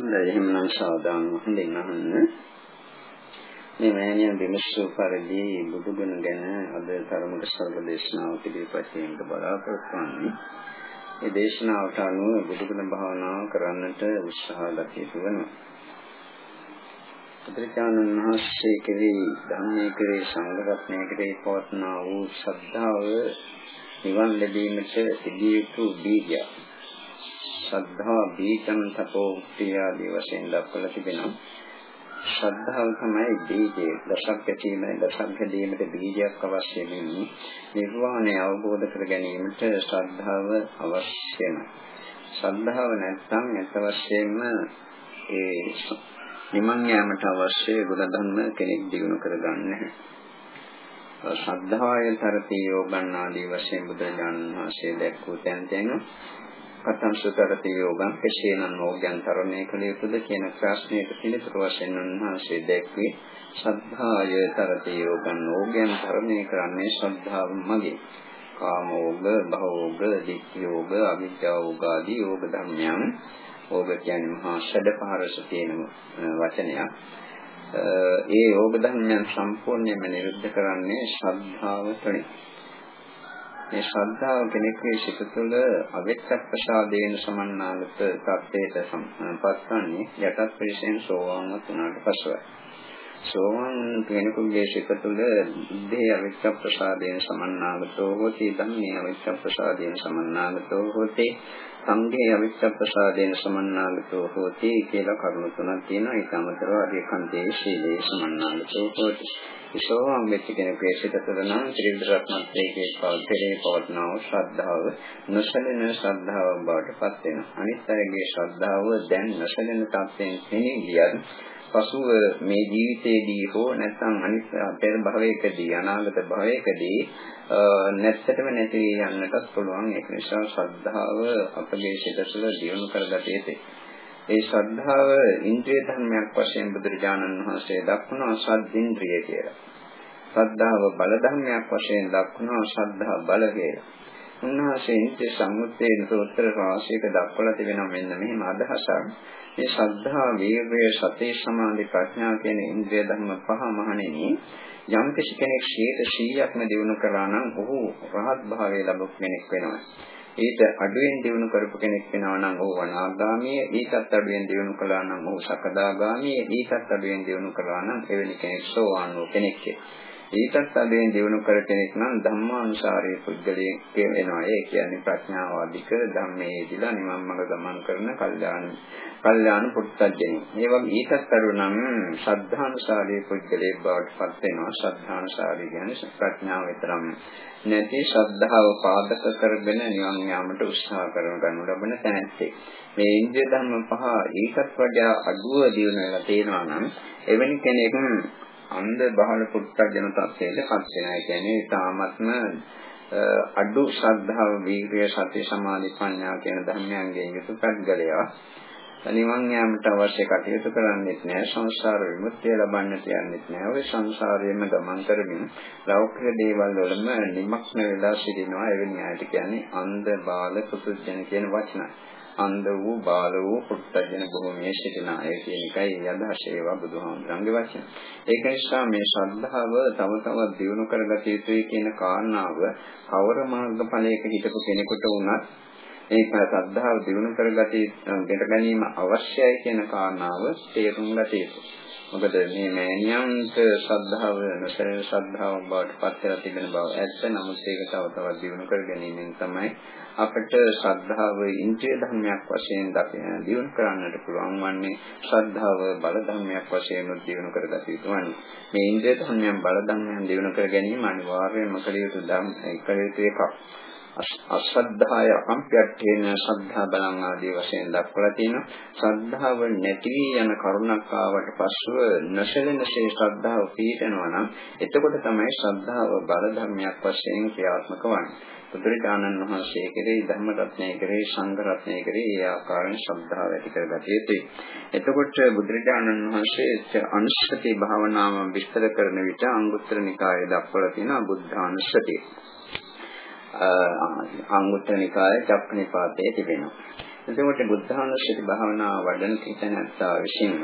හොඳයි එහෙනම් සාදාන හොඳින් අහන්න. මේ මෑණියන් විමසූ පරිදි බුදුගුණ ගැන අද තරමට සර්ව දේශනාව පිළිපැදීමට බලාපොරොත්තු වෙන්නේ. මේ දේශනාවට අනුව බුදුගුණ භාවනාව කරන්නට උත්සාහ දක්වපු වෙනවා. බුදුචානන් වහන්සේ කෙරෙහි ධර්මයේ කෙරෙහි සංඝ රත්නයේ කෙරෙහි පවත්නා වූ ශ්‍රද්ධාව නිවන් ලැබීමට සිදුවිය යුතු බීජයක්. ශ්‍රද්ධා බීජං තපෝ උක්තිය ආදී වශයෙන් දක්වලා තිබෙනවා. ශ්‍රද්ධාව තමයි බීජය. දසක් ගැටීම දසක් ගැදීමට බීජයක් අවශ්‍ය වෙන්නේ. නිර්වාණය අවබෝධ කර ගැනීමට ශ්‍රද්ධාව අවශ්‍යයි. ශ්‍රද්ධාව නැත්නම් ඇත්ත වශයෙන්ම ඒ නිමන් යාමට අවශ්‍ය ගුණධර්ම කෙනෙක් දිනු කරගන්න නැහැ. ශ්‍රද්ධාවය තරති යෝගන් ආදී වශයෙන් බුදුරජාණන් වහන්සේ දැක්වූ තැන් තැන කතං සුතරති යෝගං කෙසේනම් යෝගයන් තරණය කළ යුතුද කියන ප්‍රශ්නයට පිළිතුරු වශයෙන් උන්වහන්සේ දැක්වේ. ශ්‍රද්ධාය තරති යෝගං යෝගයන් තරණය කරන්නේ ශ්‍රද්ධාව මගේ කාමෝග භවෝග දික්ඛයෝග අවිජ්ජාෝග ආදී යෝග ධර්මයන්. ඕග කියන්නේ මහා ෂඩපහරස කියන වචනයක්. ඒ යෝග ධර්මයන් සම්පූර්ණයෙන්ම නිරුද්ධ කරන්නේ ශ්‍රද්ධාව තුළින්. මේ ශ්‍රද්ධාව කෙනෙකුගේ සිත තුළ අවෙච්ඡ ප්‍රසාදයෙන් සමන්නාගත තත්ත්වයට පත්වන්නේ යටත් පිළිසෙන් සෝවාන් වුණාට පසුයි. සෝවාන් කෙනෙකුගේ සිත තුළ බුද්ධේ අවෙච්ඡ ප්‍රසාදයෙන් සමන්නාගතෝ හොති. ධම්මේ අවෙච්ඡ ප්‍රසාදයෙන් සමන්නාගතෝ හොති. සංඝේ අවිච්ඡ ප්‍රසාදයෙන් සමන්නාගතෝ හෝති කියලා කරුණු තුනක් තියෙනවා. ඒක අමතරව අධිකන්තේ ශීලයේ සමන්නාගතෝ හෝති. විසෝවාන් වෙච්ච කෙනෙකුගේ සිත තුළ නම් ත්‍රිවිධ රත්නත්‍රයේ පවතිරේ පවත්නාව ශ්‍රද්ධාව නොසලෙන ශ්‍රද්ධාව බවට පත් වෙනවා. අනිත් අයගේ ශ්‍රද්ධාව දැන් නොසලෙන තත්ත්වයෙන් පෙනී ගියත් පසුව මේ ජීවිතයේදී හෝ නැත්නම් අනිත් පෙර භවයකදී අනාගත භවයකදී නැත්තටම නැති යන්නටත් පුළුවන් ඒක නිසා ශ්‍රද්ධාව අපගේ සිත තුළ දියුණු කරගත යුතුයි. ඒ ශ්‍රද්ධාව ඉන්ද්‍රිය ධර්මයක් වශයෙන් බුදුරජාණන් වහන්සේ දක්වනවා සද්දින්ද්‍රිය කියලා. ශ්‍රද්ධාව බල ධර්මයක් වශයෙන් දක්වනවා ශ්‍රද්ධා බල කියලා. උන්වහන්සේ ඉන්ද්‍රිය සම්මුතියේ සූත්‍ර රාශියක දක්වලා තිබෙනවා මෙන්න මෙහෙම අදහසක්. මේ ශ්‍රද්ධා, වීර්ය, සති, සමාධි, ප්‍රඥා කියන ඉන්ද්‍රිය ධර්ම පහ මහණෙනි යම් කෙනෙක් 100%ක්ම දිනු කරා නම් ඔහු රහත් භාවය ලැබුව කෙනෙක් වෙනවා. ඊට අඩුවෙන් දිනු කරපු කෙනෙක් වෙනවා නම් ඔහු වනාගාමී, ඊටත් අඩුවෙන් දිනු කළා නම් ඔහු සකදාගාමී, ඊටත් අඩුවෙන් දිනු කළා නම් එවැනි කෙනෙක් සෝවාන් වූ කෙනෙක්. ඊටත් අඩුවෙන් දිනු කර කෙනෙක් නම් ධම්මානුසාරී පුද්ගලයෙක් වෙනවා. ඒ කියන්නේ ප්‍රඥාව අධික ධම්මයේ යෙදලා නිවන් මඟ ගමන් කරන කල්යාණ කල්යාණ පුත්තජනේ. මේ වගේ ඊටත් අඩු නම් ශ්‍රද්ධානුසාරී පුද්ගලයෙක් බවට පත් වෙනවා. ශ්‍රද්ධානුසාරී කියන්නේ ප්‍රඥාව විතරම නැති ශ්‍රද්ධාව පාදක කරගෙන නිවන් යාමට උත්සාහ කරන ගනු ලබන තැනැත්තේ. මේ ඉන්ද්‍රිය ධර්ම පහ ඊටත් වඩා අඩුව දිනු වෙලා තියෙනවා නම් එවැනි කෙනෙක් අන්ධ බහල පුත්තජන තත්ත්වයට පත් වෙනවා. ඒ කියන්නේ තාමත්ම අඩු ශ්‍රද්ධාව, වීර්ය, සති, සමාධි, ප්‍රඥා කියන ධර්මයන්ගෙන් යුතු පැද්ගලයා නිවන් යාමට අවශ්‍ය කටයුතු කරන්නේත් නැහැ සංසාර විමුක්තිය ලබන්නට යන්නේත් නැහැ ඔය සංසාරයේම ගමන් කරමින් ලෞකික දේවල් වලම නිමක්න වෙලා සිටිනවා. එවැනි අයට කියන්නේ අන්ධ බාල පුදුජන කියන වචන අන්ධ වූ බාල වූ පුත්තජන භූමියේ සිටින අය කියන එකයි අදහස ඒවා බුදුහාමුදුරන්ගේ වචන ඒක නිසා මේ ශ්‍රද්ධාව තව තවත් දියුණු කරගත යුතුයි කියන කාරණාව කවර මාර්ගඵලයක හිටපු කෙනෙකුට වුණත් ඒක සද්ධාව දිනු කරගත දෙට ගැනීම අවශ්‍යයි කියන කාරණාව තේරුම් ගත යුතුයි. මොකද මේ මෑණියන්ට ශ්‍රද්ධාව නොසැලෙන ශ්‍රද්ධාව බවට පත් වෙලා තිබෙන බව ඇත්ත. නමුත් ඒක තව තවත් දිනු කර ගැනීමෙන් තමයි අපිට ශ්‍රද්ධාව ඉන්ද්‍රිය ධර්මයක් වශයෙන් දිනු කරන්නට පුළුවන් වන්නේ ශ්‍රද්ධාව බල ධර්මයක් වශයෙන් දිනු කරගත යුතු වන්නේ. මේ ඉන්ද්‍රිය ධර්මයන් බල ධර්මයන් දිනු කර ගැනීම අනිවාර්යයෙන්ම කළ යුතු ධර්ම කළ යුතු එකක්. අශ්‍රද්ධාය අකම්ප්‍යට්ඨේන ශ්‍රද්ධා බලං ආදී වශයෙන් දක්වලා තියෙනවා. ශ්‍රද්ධාව නැති වී යන කරුණක් ආවට පස්සුව නොසලෙනසේ ශ්‍රද්ධාව පිහිටනවා නම් එතකොට තමයි ශ්‍රද්ධාව බල ධර්මයක් වශයෙන් ක්‍රියාත්මක වන්නේ. බුදුරජාණන් වහන්සේ කෙරෙහි ධර්ම රත්නය කෙරෙහි සංඝ රත්නය කෙරෙහි ඒ ආකාරයෙන් ශ්‍රද්ධාව ඇති කරගත යුතුයි. එතකොට බුදුරජාණන් වහන්සේ අනුස්සති භාවනාව විස්තර කරන විට අංගුත්තර නිකායේ දක්වලා තියෙනවා බුද්ධානුස්සතිය. අංගුත්තර නිකායේ චක්කනිපාතයේ තිබෙනවා. එතකොට බුද්ධානුස්සති භාවනාව වඩන කෙනෙක්තා විසින්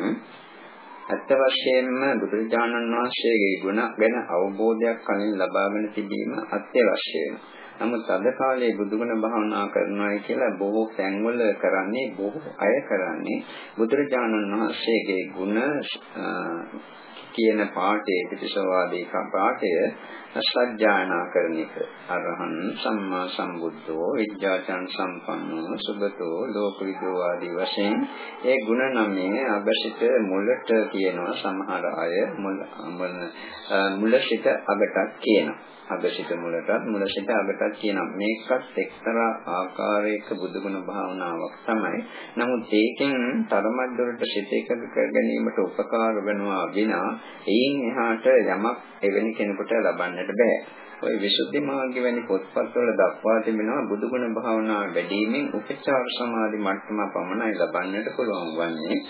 අත්ත වශයෙන්ම බුදුරජාණන් වහන්සේගේ ගුණ ගැන අවබෝධයක් කලින් ලබාගෙන තිබීම අත්‍යවශ්‍ය වෙනවා. නමුත් අද කාලේ බුදුගුණ භාවනා කරනවායි කියලා බොහෝ තැන්වල කරන්නේ බොහෝ අය කරන්නේ බුදුරජාණන් වහන්සේගේ ගුණ කියන පාඨයේ පිටිසවාදී පාඨය සත්‍යායනා කරන එක. අරහන් සම්මා සම්බුද්ධෝ විද්‍යාචන් සම්පන්නෝ සුගතෝ ලෝකවිදෝ ආදී වශයෙන් ඒ ගුණ නමේ අගසිත මුලට කියනවා සමහර අය මුල සිට අගටත් කියනවා. අගසිත මුලටත් මුලසිත අගටත් කියනවා. මේකත් එක්තරා ආකාරයක බුදුගුණ භාවනාවක් තමයි. නමුත් ඒකෙන් තරමක් දුරට සිත එකඟ කර ගැනීමට උපකාර වෙනවා විනා එයින් එහාට යමක් එවැනි කෙනෙකුට ලබන්නට බෑ. ඔය විසුද්ධි මාර්ගය වැනි පොත්පත්වල දක්වා තිබෙනවා බුදුගුණ භාවනා වැඩිමෙන් උපචාර සමාධි මට්ටම පමණයි ලබන්නට පුළුවන් වන්නේ.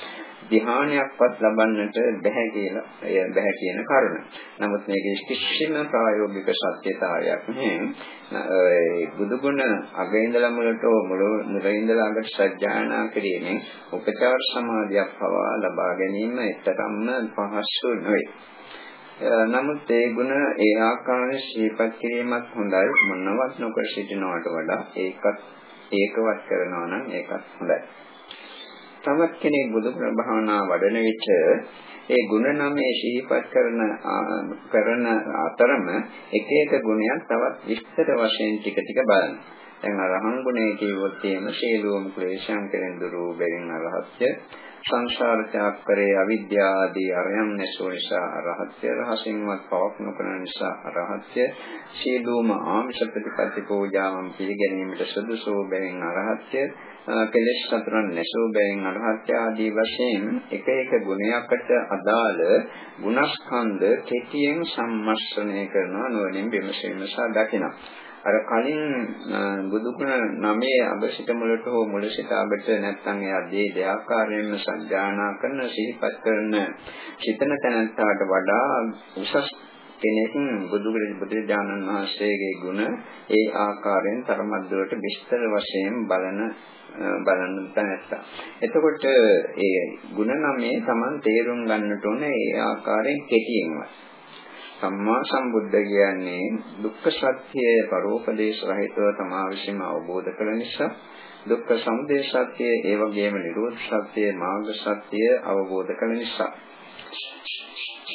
ධ්‍යානයක්වත් ලබන්නට බැහැ කියලා එය බැහැ කියන කරුණ. නමුත් මේකේ කිසිම ප්‍රායෝගික සත්‍යතාවයක් නැහැ. බුදුගුණ අගින්දලා මුලට මුල ඉඳලා අගට සත්‍යඥාන කිරීමෙන් උපචාර සමාධියක් පවා ලබා ගැනීම එතරම්ම පහසු නොවේ. නමුත් ඒ ගුණ ඒ ආකාරයෙන් ශීපත් කිරීමත් හොඳයි මොනවත් නොකර සිටිනවට වඩා ඒකත් ඒකවත් කරනවා නම් ඒකත් හොඳයි. තවත් කෙනෙක් බුදුගුණ භාවනා වඩන විට ඒ ගුණ නමේ ශීපත් කරන කරන අතරම එක එක ගුණයක් තවත් විස්තර වශයෙන් ටික ටික බලන්න. දැන් අරහං ගුණය කියවොත් එහෙම ශීලෝම ක්ලේශයන් කෙරෙන් දුරු බැවින් අරහත්ය. සංසාර චක්‍රයේ අවිද්‍යාව ආදී අරයන් නැසෝ නිසා අරහත්ය රහසින්වත් පවක් නොකරන නිසා අරහත්ය. සීලෝම ආමිෂ ප්‍රතිපatti පූජාවන් පිළිගැනීමට සුදුසු බැවින් අරහත්ය. කෙලෙස් සතරන් නැසෝ බැවින් අරහත්ය ආදී වශයෙන් එක එක ගුණයකට අදාළ ගුණස්කන්ධ කෙටියෙන් සම්මස්නය කරනවා නොවනින් විමසීම සහ දකිනවා. අර කලින් බුදුගුණ නමේ අබසිත මුලට හෝ මුල සිට අබට නැත්නම් ඒ අදී දෙආකාරයෙන්ම සංජානා කරන සිහිපත් කරන චිතන තැනට වඩා උසස් කෙනෙක් බුදුගුණ බුදුජානන් වහන්සේගේ ගුණ ඒ ආකාරයෙන් තරමක් දුරට විස්තර වශයෙන් බලන බලන්න දැනත්තා. එතකොට ඒ ගුණ නමේ Taman තේරුම් ගන්නට ඕනේ ඒ ආකාරයෙන් කෙටියෙන්වත්. සම්මා සම්බුද්ධ කියන්නේ දුක්ඛ සත්‍ය පරෝපදේශ රහිතව තමා විසින්ම අවබෝධ කළ නිසා දුක්ඛ සමුදය සත්‍ය ඒ වගේම නිරෝධ සත්‍ය මාර්ග සත්‍ය අවබෝධ කළ නිසා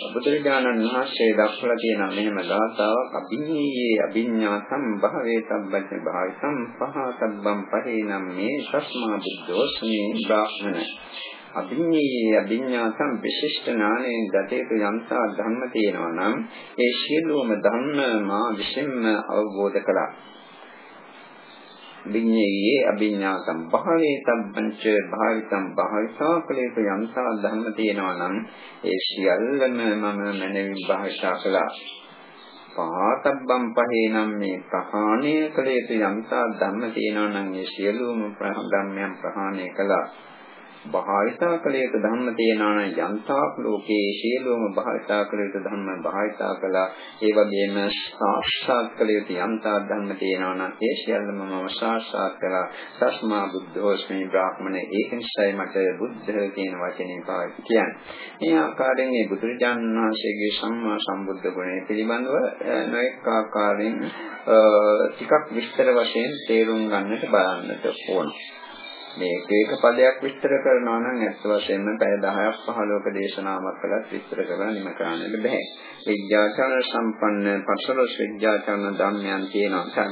බුදුරජාණන් වහන්සේ දක්වලා තියෙන මෙහෙම ගාථාවක් අභිඤ්ඤේ අභිඤ්ඤා සම්භවේ සම්බන්ධ භාවිතම් පහතබ්බම් පහේනම් මේ සස්මා බුද්ධෝස්මි බ්‍රාහ්මණ අභිඤ්ඤේ අභිඤ්ඤාසම් විශිෂ්ට ඥානයෙන් දතේතු යම්සා ධර්ම තියෙනවා නම් ඒ සියලුම ධර්ම මා විසින්ම අවබෝධ කළා. විඤ්ඤේ අභිඤ්ඤාසම් භාවේ සම්පංච භාවිතම් භාවිතා කලේතු යම්සා ධර්ම තියෙනවා නම් ඒ සියල්ලම මම මනවින් භාවිතා කළා. පාතබ්බම් පහේනම් මේ ප්‍රහාණය කළ යුතු යම්සා ධර්ම තියෙනවා නම් ඒ සියලුම ධර්මයන් ප්‍රහාණය කළා. භාවිතා කළ යුතු ධර්ම තියෙනවා නම් යන්තාක් ලෝකේ සියලුම භාවිතා කළ යුතු ධර්ම භාවිතා කළා ඒ වගේම සාක්ෂාත් කළ යුතු යන්තා ධර්ම තියෙනවා නම් ඒ සියල්ලම මම සාක්ෂාත් කළා. සස්මා බුද්ධෝස්මි බ්‍රාහ්මණ ඒක නිසායි මට බුද්ධ කියන වචනේ පාවිච්චි කියන්නේ. මේ ආකාරයෙන් මේ බුදුරජාණන් වහන්සේගේ සම්මා සම්බුද්ධ ගුණය පිළිබඳව නොඑක ආකාරයෙන් ටිකක් විස්තර වශයෙන් තේරුම් ගන්නට බලන්නට ඕනේ. මේක එක පදයක් විස්තර කරනවා නම් ඇත්ත වශයෙන්ම පැය 10ක් 15ක දේශනාවක් කළත් විස්තර කරලා නිම කරන්නට බෑ. විද්‍යාචරණ සම්පන්න පසලොස් විද්‍යාචරණ ධර්මයන් තියෙනවා.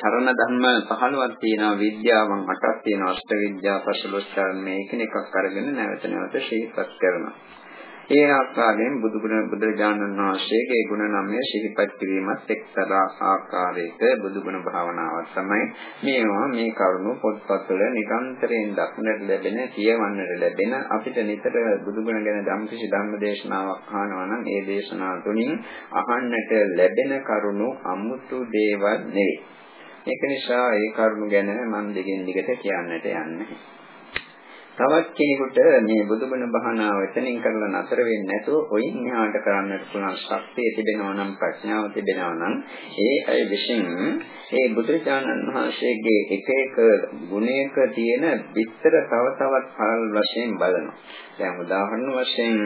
චරණ ධර්ම 15ක් තියෙනවා. විද්‍යාවන් 8ක් තියෙනවා. අෂ්ට විද්‍යා පසලොස් චරණ මේක එකක් අරගෙන නැවත නැවත ශීපත් කරනවා. ඒ ආකාරයෙන් බුදුගුණ බුදුරජාණන් වහන්සේගේ ගුණ නමය සිහිපත් කිරීමත් එක්තරා ආකාරයක බුදුගුණ භාවනාවක් තමයි මේවා මේ කරුණු පොත්පත්වල නිරන්තරයෙන් දක්නට ලැබෙන කියවන්නට ලැබෙන අපිට නිතර බුදුගුණ ගැන ධම්මකිසි ධම්ම දේශනාවක් අහනවා නම් ඒ දේශනාව තුළින් අහන්නට ලැබෙන කරුණු අමුතු දේවල් නෙවෙයි. ඒක නිසා ඒ කරුණු ගැන මම දෙකින් දිගට කියන්නට යන්නේ. තවත් කෙනෙකුට මේ බුදුබණ භානාව එතනින් කරලා නතර වෙන්නේ නැතුව ඔයින් එහාට කරන්නට පුළුවන් ශක්තිය තිබෙනවා නම් ප්‍රඥාව තිබෙනවා නම් ඒ අය විසින් ඒ බුදුරජාණන් වහන්සේගේ එක එක ගුණයක තියෙන විස්තර තව තවත් පරල් වශයෙන් බලනවා. දැන් උදාහරණ වශයෙන්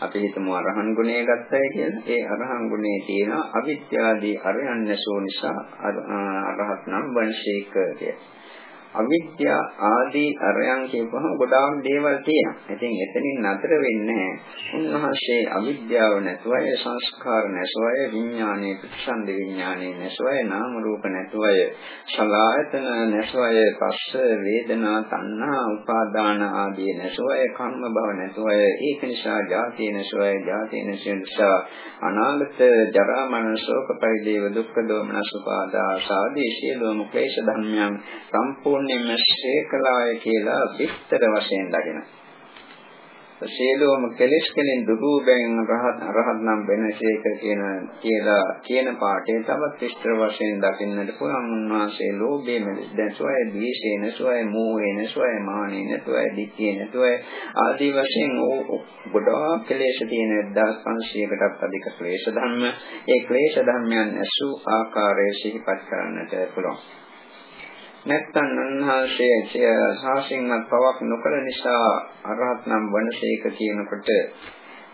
අපි හිතමු අරහන් ගුණය ගත්තයි කියලා. ඒ අරහන් ගුණයේ තියෙන අවිද්‍යාදී අරයන් නැසෝ නිසා අරහත් නම් වංශේක කියලා. අවිද්‍යා ආදී අරයන් කියපුවම ගොඩාක් දේවල් තියෙනවා. ඉතින් එතනින් නතර වෙන්නේ උන්වහන්සේ අවිද්‍යාව නැතුවය සංස්කාර නැතුවය විඥානයේ ප්‍රතිසන්ද විඥානයේ නැතුවය නාම රූප නැතුවය සලආයතන නැතුවය පස්ස වේදනා තණ්හා උපාදාන ආදී නැතුවය කර්ම භව නැතුවය ඒක නිසා ජාතිය නැතුවය ජාතිය නිසා අනාගත ජරා මරණ ශෝක පරිදේව දුක්ඛ දෝමනස් උපාදා ආදී සියලුම ක්ලේශ ධර්මයන් සම්පූර්ණ සම්පූර්ණයෙන්ම ශේකලාය කියලා විස්තර වශයෙන් දකිනවා. සියලුම කෙලෙස් කෙලින් දුරු බැන් රහත් රහත් නම් වෙනසේක කියන කියලා කියන පාඩේ තවත් විස්තර වශයෙන් දකින්නට පුළුවන්. උන්වහන්සේ ලෝභයේ නැසොය දීශේ නැසොය මෝහේ නැසොය මානේ නැසොය දික්කේ නැසොය ආදී වශයෙන් ගොඩාක් කෙලෙස් තියෙන 1500කටත් අධික ක්ලේශ ධර්ම. ඒ ක්ලේශ ධර්මයන් ඇසු ආකාරයේ සිහිපත් කරන්නට පුළුවන්. නැත්නම් උන්වහන්සේ සාසින්වත් පවක් නොකළ නිසා අරහත් නම් වනසේක කියනකොට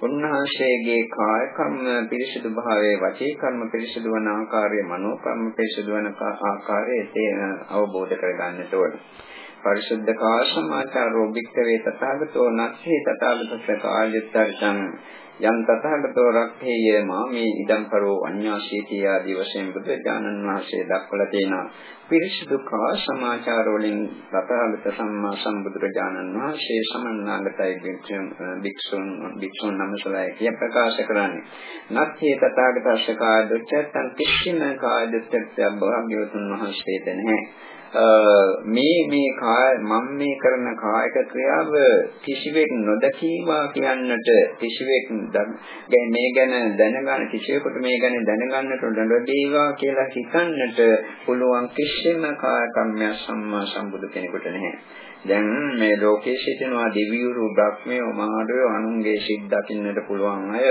උන්වහන්සේගේ කාය කර්ම පිරිසිදු භාවයේ වචී කර්ම පිරිසිදු වන ආකාරයේ මනෝ කර්ම පිරිසිදු වන ආකාරයේ තේන අවබෝධ කරගන්නට ඕන. පරිශුද්ධ කාය සමාචාරෝ භික්ඛවේ තථාගතෝ නත්ථේ තථාගතස්ස කායයත්තං යම් තථාගතෝ රක්ඛේය මාමේ ඉදම් කරෝ අඤ්ඤාසීති ආදී වශයෙන් බුදුජානන් වහන්සේ දක්වලා තියෙනවා. පිරිසිදු කා සමාචාර වලින් තථාගත සම්මා සම්බුදුරජාණන් වහන්සේ සමන්නාගතයි භික්ෂුන් භික්ෂුන් නමසලයි කිය ප්‍රකාශ කරන්නේ. නත්ථේ තථාගතස්ස කාය දුච්චත්තං කිසිම කාය දුච්චත්‍ය භාග්‍යවතුන් වහන්සේද නැහැ මේ මේ කාය මම මේ කරන කායික ක්‍රියාව කිසිවෙක් නොදකීවා කියන්නට කිසිවෙක් මේ ගැන දැනගන්න කිසිවෙකුට මේ ගැන දැනගන්නට නොදේවා කියලා හිතන්නට පුළුවන් කිසිම කාය කර්මයක් සම්මා සම්බුදු කෙනෙකුට නැහැ. දැන් මේ ලෝකයේ සිටිනවා දිවියුරු බ්‍රහ්මයෝ මාඩයෝ අනුන්ගේ සිත් දකින්නට පුළුවන් අය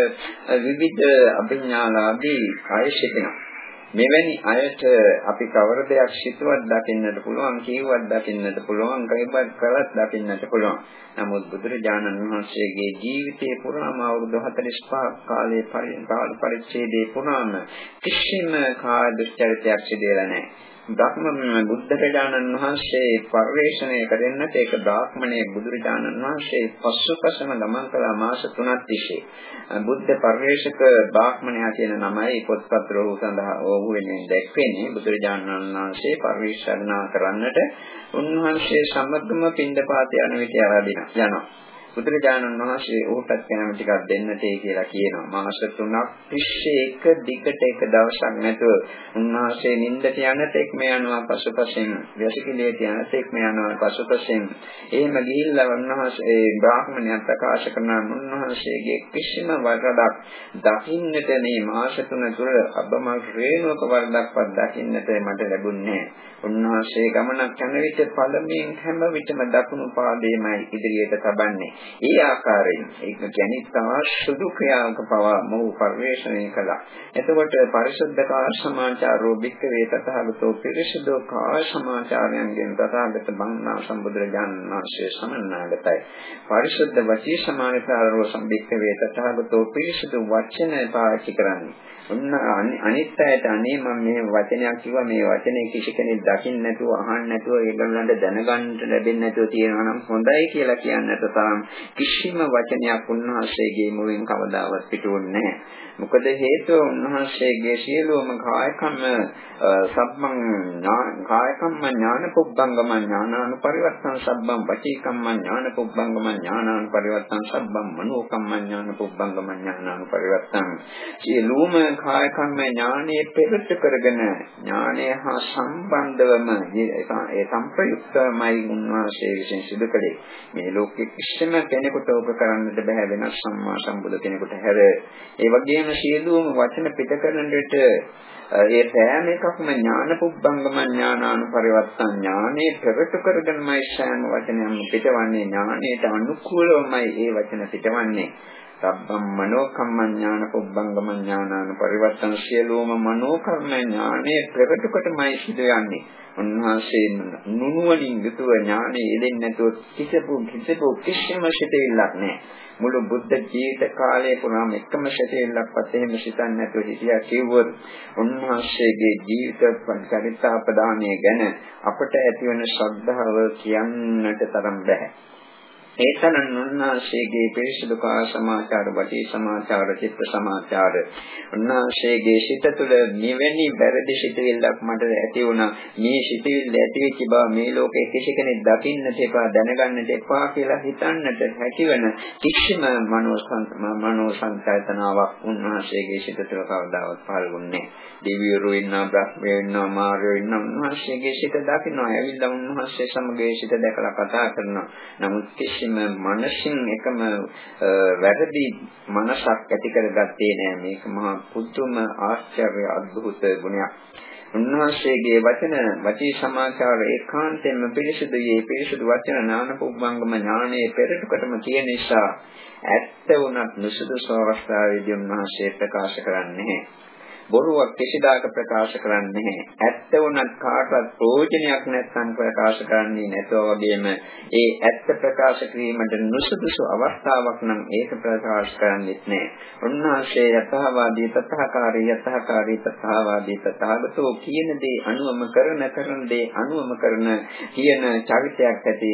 විවිධ අභිඥාලාභී අය සිටිනවා. මෙවැනි අයට අපි කවර දෙයක් සිතුවත් දකින්නට පුළුවන් කීවත් දකින්නට පුළුවන් කයිපත් කළත් දකින්නට පුළුවන්. නමුත් බුදුරජාණන් වහන්සේගේ ජීවිතේ පුරාම අවුරුදු 45 කාලයේ කාල පරිච්ඡේදයේ පුරාම කිසිම කාය දුස්චරිතයක් සිදුවෙලා නැහැ. ධර්ම බුද්ධජානන් වහන්සේ පරිශ්‍රණය කරෙන්නට ඒක බ්‍රාහ්මණයේ බුදුරජාණන් වහන්සේ පස්සුපසම ගමන් කළ මාස 3ක් තිස්සේ. බුද්ධ පරිශ්‍රක බ්‍රාහ්මණයා කියන නමයි පොත්පත් රෝහ සඳහා ඕහු වෙනින් දැක්වෙන්නේ බුදුරජාණන් වහන්සේ පරිශ්‍රණා කරන්නට. උන්වහන්සේ සමගම පින්ඩපාත යන විට යනවා. බුදුරජාණන් වහන්සේ ඔහුටත් කැම ටිකක් දෙන්නටේ කියලා කියනවා. මාස 3ක් තිස්සේ එක දිගට එක දවසක් නැතුව උන්වහන්සේ නිින්දට යන තෙක් මේ යනවා පසුපසින් වැසිකිළියට යන තෙක් මේ යනවා පසුපසින් එහෙම ගිහිල්ලා උන්වහන්සේ බ්‍රාහ්මණයන් ප්‍රකාශ කරන උන්වහන්සේගේ කිසිම වරදක් දකින්නට මේ මාස 3 තුර අබ්බමල් රේණුක වරදක්වත් දකින්නට මට ලැබුණේ නැහැ. උන්වහන්සේ ගමනක් යන විට පළමුවෙන් හැම විටම දකුණු පාදයේමයි ඉදිරියට තබන්නේ. ඒ ආකාරයෙන් ඒක කියන්නේ තවත් සුදු ක්‍රියාවක පවා මොහු පරිශ්‍රණය කළා. එතකොට පරිශුද්ධ කාය සමාචාරෝ භික්ඛවේ තථාගතෝ පිරිසුදු කාය සමාචාරයන්ගෙන් තථාගත බංනා සම්බුදුරජාණන් වහන්සේ සමන්නාගතයි. පරිශුද්ධ වචී සමාචාරෝ සම්භික්ඛවේ තථාගතෝ පිරිසුදු වචන පාවිච්චි කරන්නේ. ඔන්න අනිත් අයට අනේ මම මේ වචනයක් කිව්වා. මේ වචනේ කිසි කෙනෙක් දකින්න නැතුව අහන්න නැතුව ඒගොල්ලන්ට දැනගන්න ලැබෙන්නේ නැතුව තියෙනවා නම් හොඳයි කියලා කියන්නට තරම් කිසිම වචනයක් උන්වහන්සේගේ මුවින් කවදාවත් පිටුන්නේ නැහැ. මොකද හේතුව උන්වහන්සේගේ සියලුම කායකම්ම සබ්බං කායකම්ම ඥාන පුබ්බංගම ඥානානුපරිවර්තන සබ්බං වචීකම්ම ඥාන පුබ්බංගම ඥානානුපරිවර්තන සබ්බං මනෝකම්ම ඥාන පුබ්බංගම ඥානානුපරිවර්තන සියලුම කායකම්ම ඥානයේ පෙරට කරගෙන ඥානය හා සම්බන්ධවම ඒ සම්ප්‍රයුක්තමයි උන්වහන්සේ විසින් සිදු කළේ. මේ ලෝකෙ කිසිම කෙනෙකුට ඔබ කරන්නට බෑ වෙනස් සම්මා සම්බුදු කෙනෙකුට හැර. ඒ වගේම සියලුම වචන පිට කරන විට ඒ සෑම එකක්ම ඥාන පුබ්බංගම ඥානාන පරිවර්තන ඥානේ ප්‍රකට කරගෙනමයි සෑම වචනයක්ම පිටවන්නේ. ඥානයට අනුකූලවමයි ඒ වචන පිටවන්නේ. සබ්බම් මනෝ කම්මඥාන පුබ්බංගම ඥානාන පරිවර්තන සියලුම මනෝ කර්ම ඥානේ ප්‍රකට කොටමයි සිදු යන්නේ උන්වහන්සේ නුනුවණින් යුතුව ඥානෙ යෙදෙන්නේ නැතුව කිසිපු කිසිපු කිසිම සිතෙල්ලක් නැහැ. මුළු බුද්ධ ජීවිත කාලය පුරාම එකම සිතෙල්ලක්වත් එහෙම සිතන්නේ නැතුව හිටියා කිව්වොත් උන්වහන්සේගේ ජීවිත චරිතාපදානය ගැන අපට ඇතිවන ශ්‍රද්ධාව කියන්නට තරම් බැහැ. ඒ තරම් උන්වහන්සේගේ පිරිසිදු කා සමාචාර, වටී සමාචාර, චිත්ත සමාචාර උන්වහන්සේගේ සිත තුළ මෙවැනි වැරදි සිතවිල්ලක් මට ඇති වුණා. මේ සිතවිල්ල ඇති වෙච්ච බව මේ ලෝකේ කිසි කෙනෙක් දකින්නට එපා, දැනගන්නට එපා කියලා හිතන්නට හැකිවන කිසිම මනෝ සංකල්පනාවක් උන්වහන්සේගේ සිත තුළ කවදාවත් පහළුන්නේ නැහැ. දෙවිවරු ඉන්නා, බ්‍රහ්මයෝ ඉන්නා, මාර්යෝ ඉන්නා උන්වහන්සේගේ සිත දකින්නවා. ඇවිල්ලා උන්වහන්සේ සමග ඒ සිත දැකලා කතා කරනවා. නමුත් කිසිම මනසින් එකම වැරදි මනසක් ඇති කරගත්තේ නෑ. මේක මහා පුදුම ආශ්චර්ය අద్భుත ගුණයක්. උන්වහන්සේගේ වචන වචී සමාචාර ඒකාන්තයෙන්ම පිරිසුදුයේ පිරිසුදු වචන නාන පුබ්බංගම ඥානයේ පෙරටුකටම තියෙන නිසා ඇත්ත වුණත් නුසුදුසු අවස්ථාවේදී උන්වහන්සේ ප්‍රකාශ කරන්නේ බොරුවක් කිසිදාක ප්‍රකාශ කරන්නේ නැහැ. ඇත්ත වුණත් කාටවත් ප්‍රයෝජනයක් නැත්නම් ප්‍රකාශ කරන්නේ නැතෝ වගේම ඒ ඇත්ත ප්‍රකාශ කිරීමට නුසුදුසු අවස්ථාවක් නම් ඒක ප්‍රකාශ කරන්නේත් නැහැ. උන්වහන්සේ යථාවාදී තථාකාරී යථාකාරී තථාවාදී තථාගතෝ කියන දේ අනුවම කරන කරන දේ අනුවම කරන කියන චරිතයක් ඇති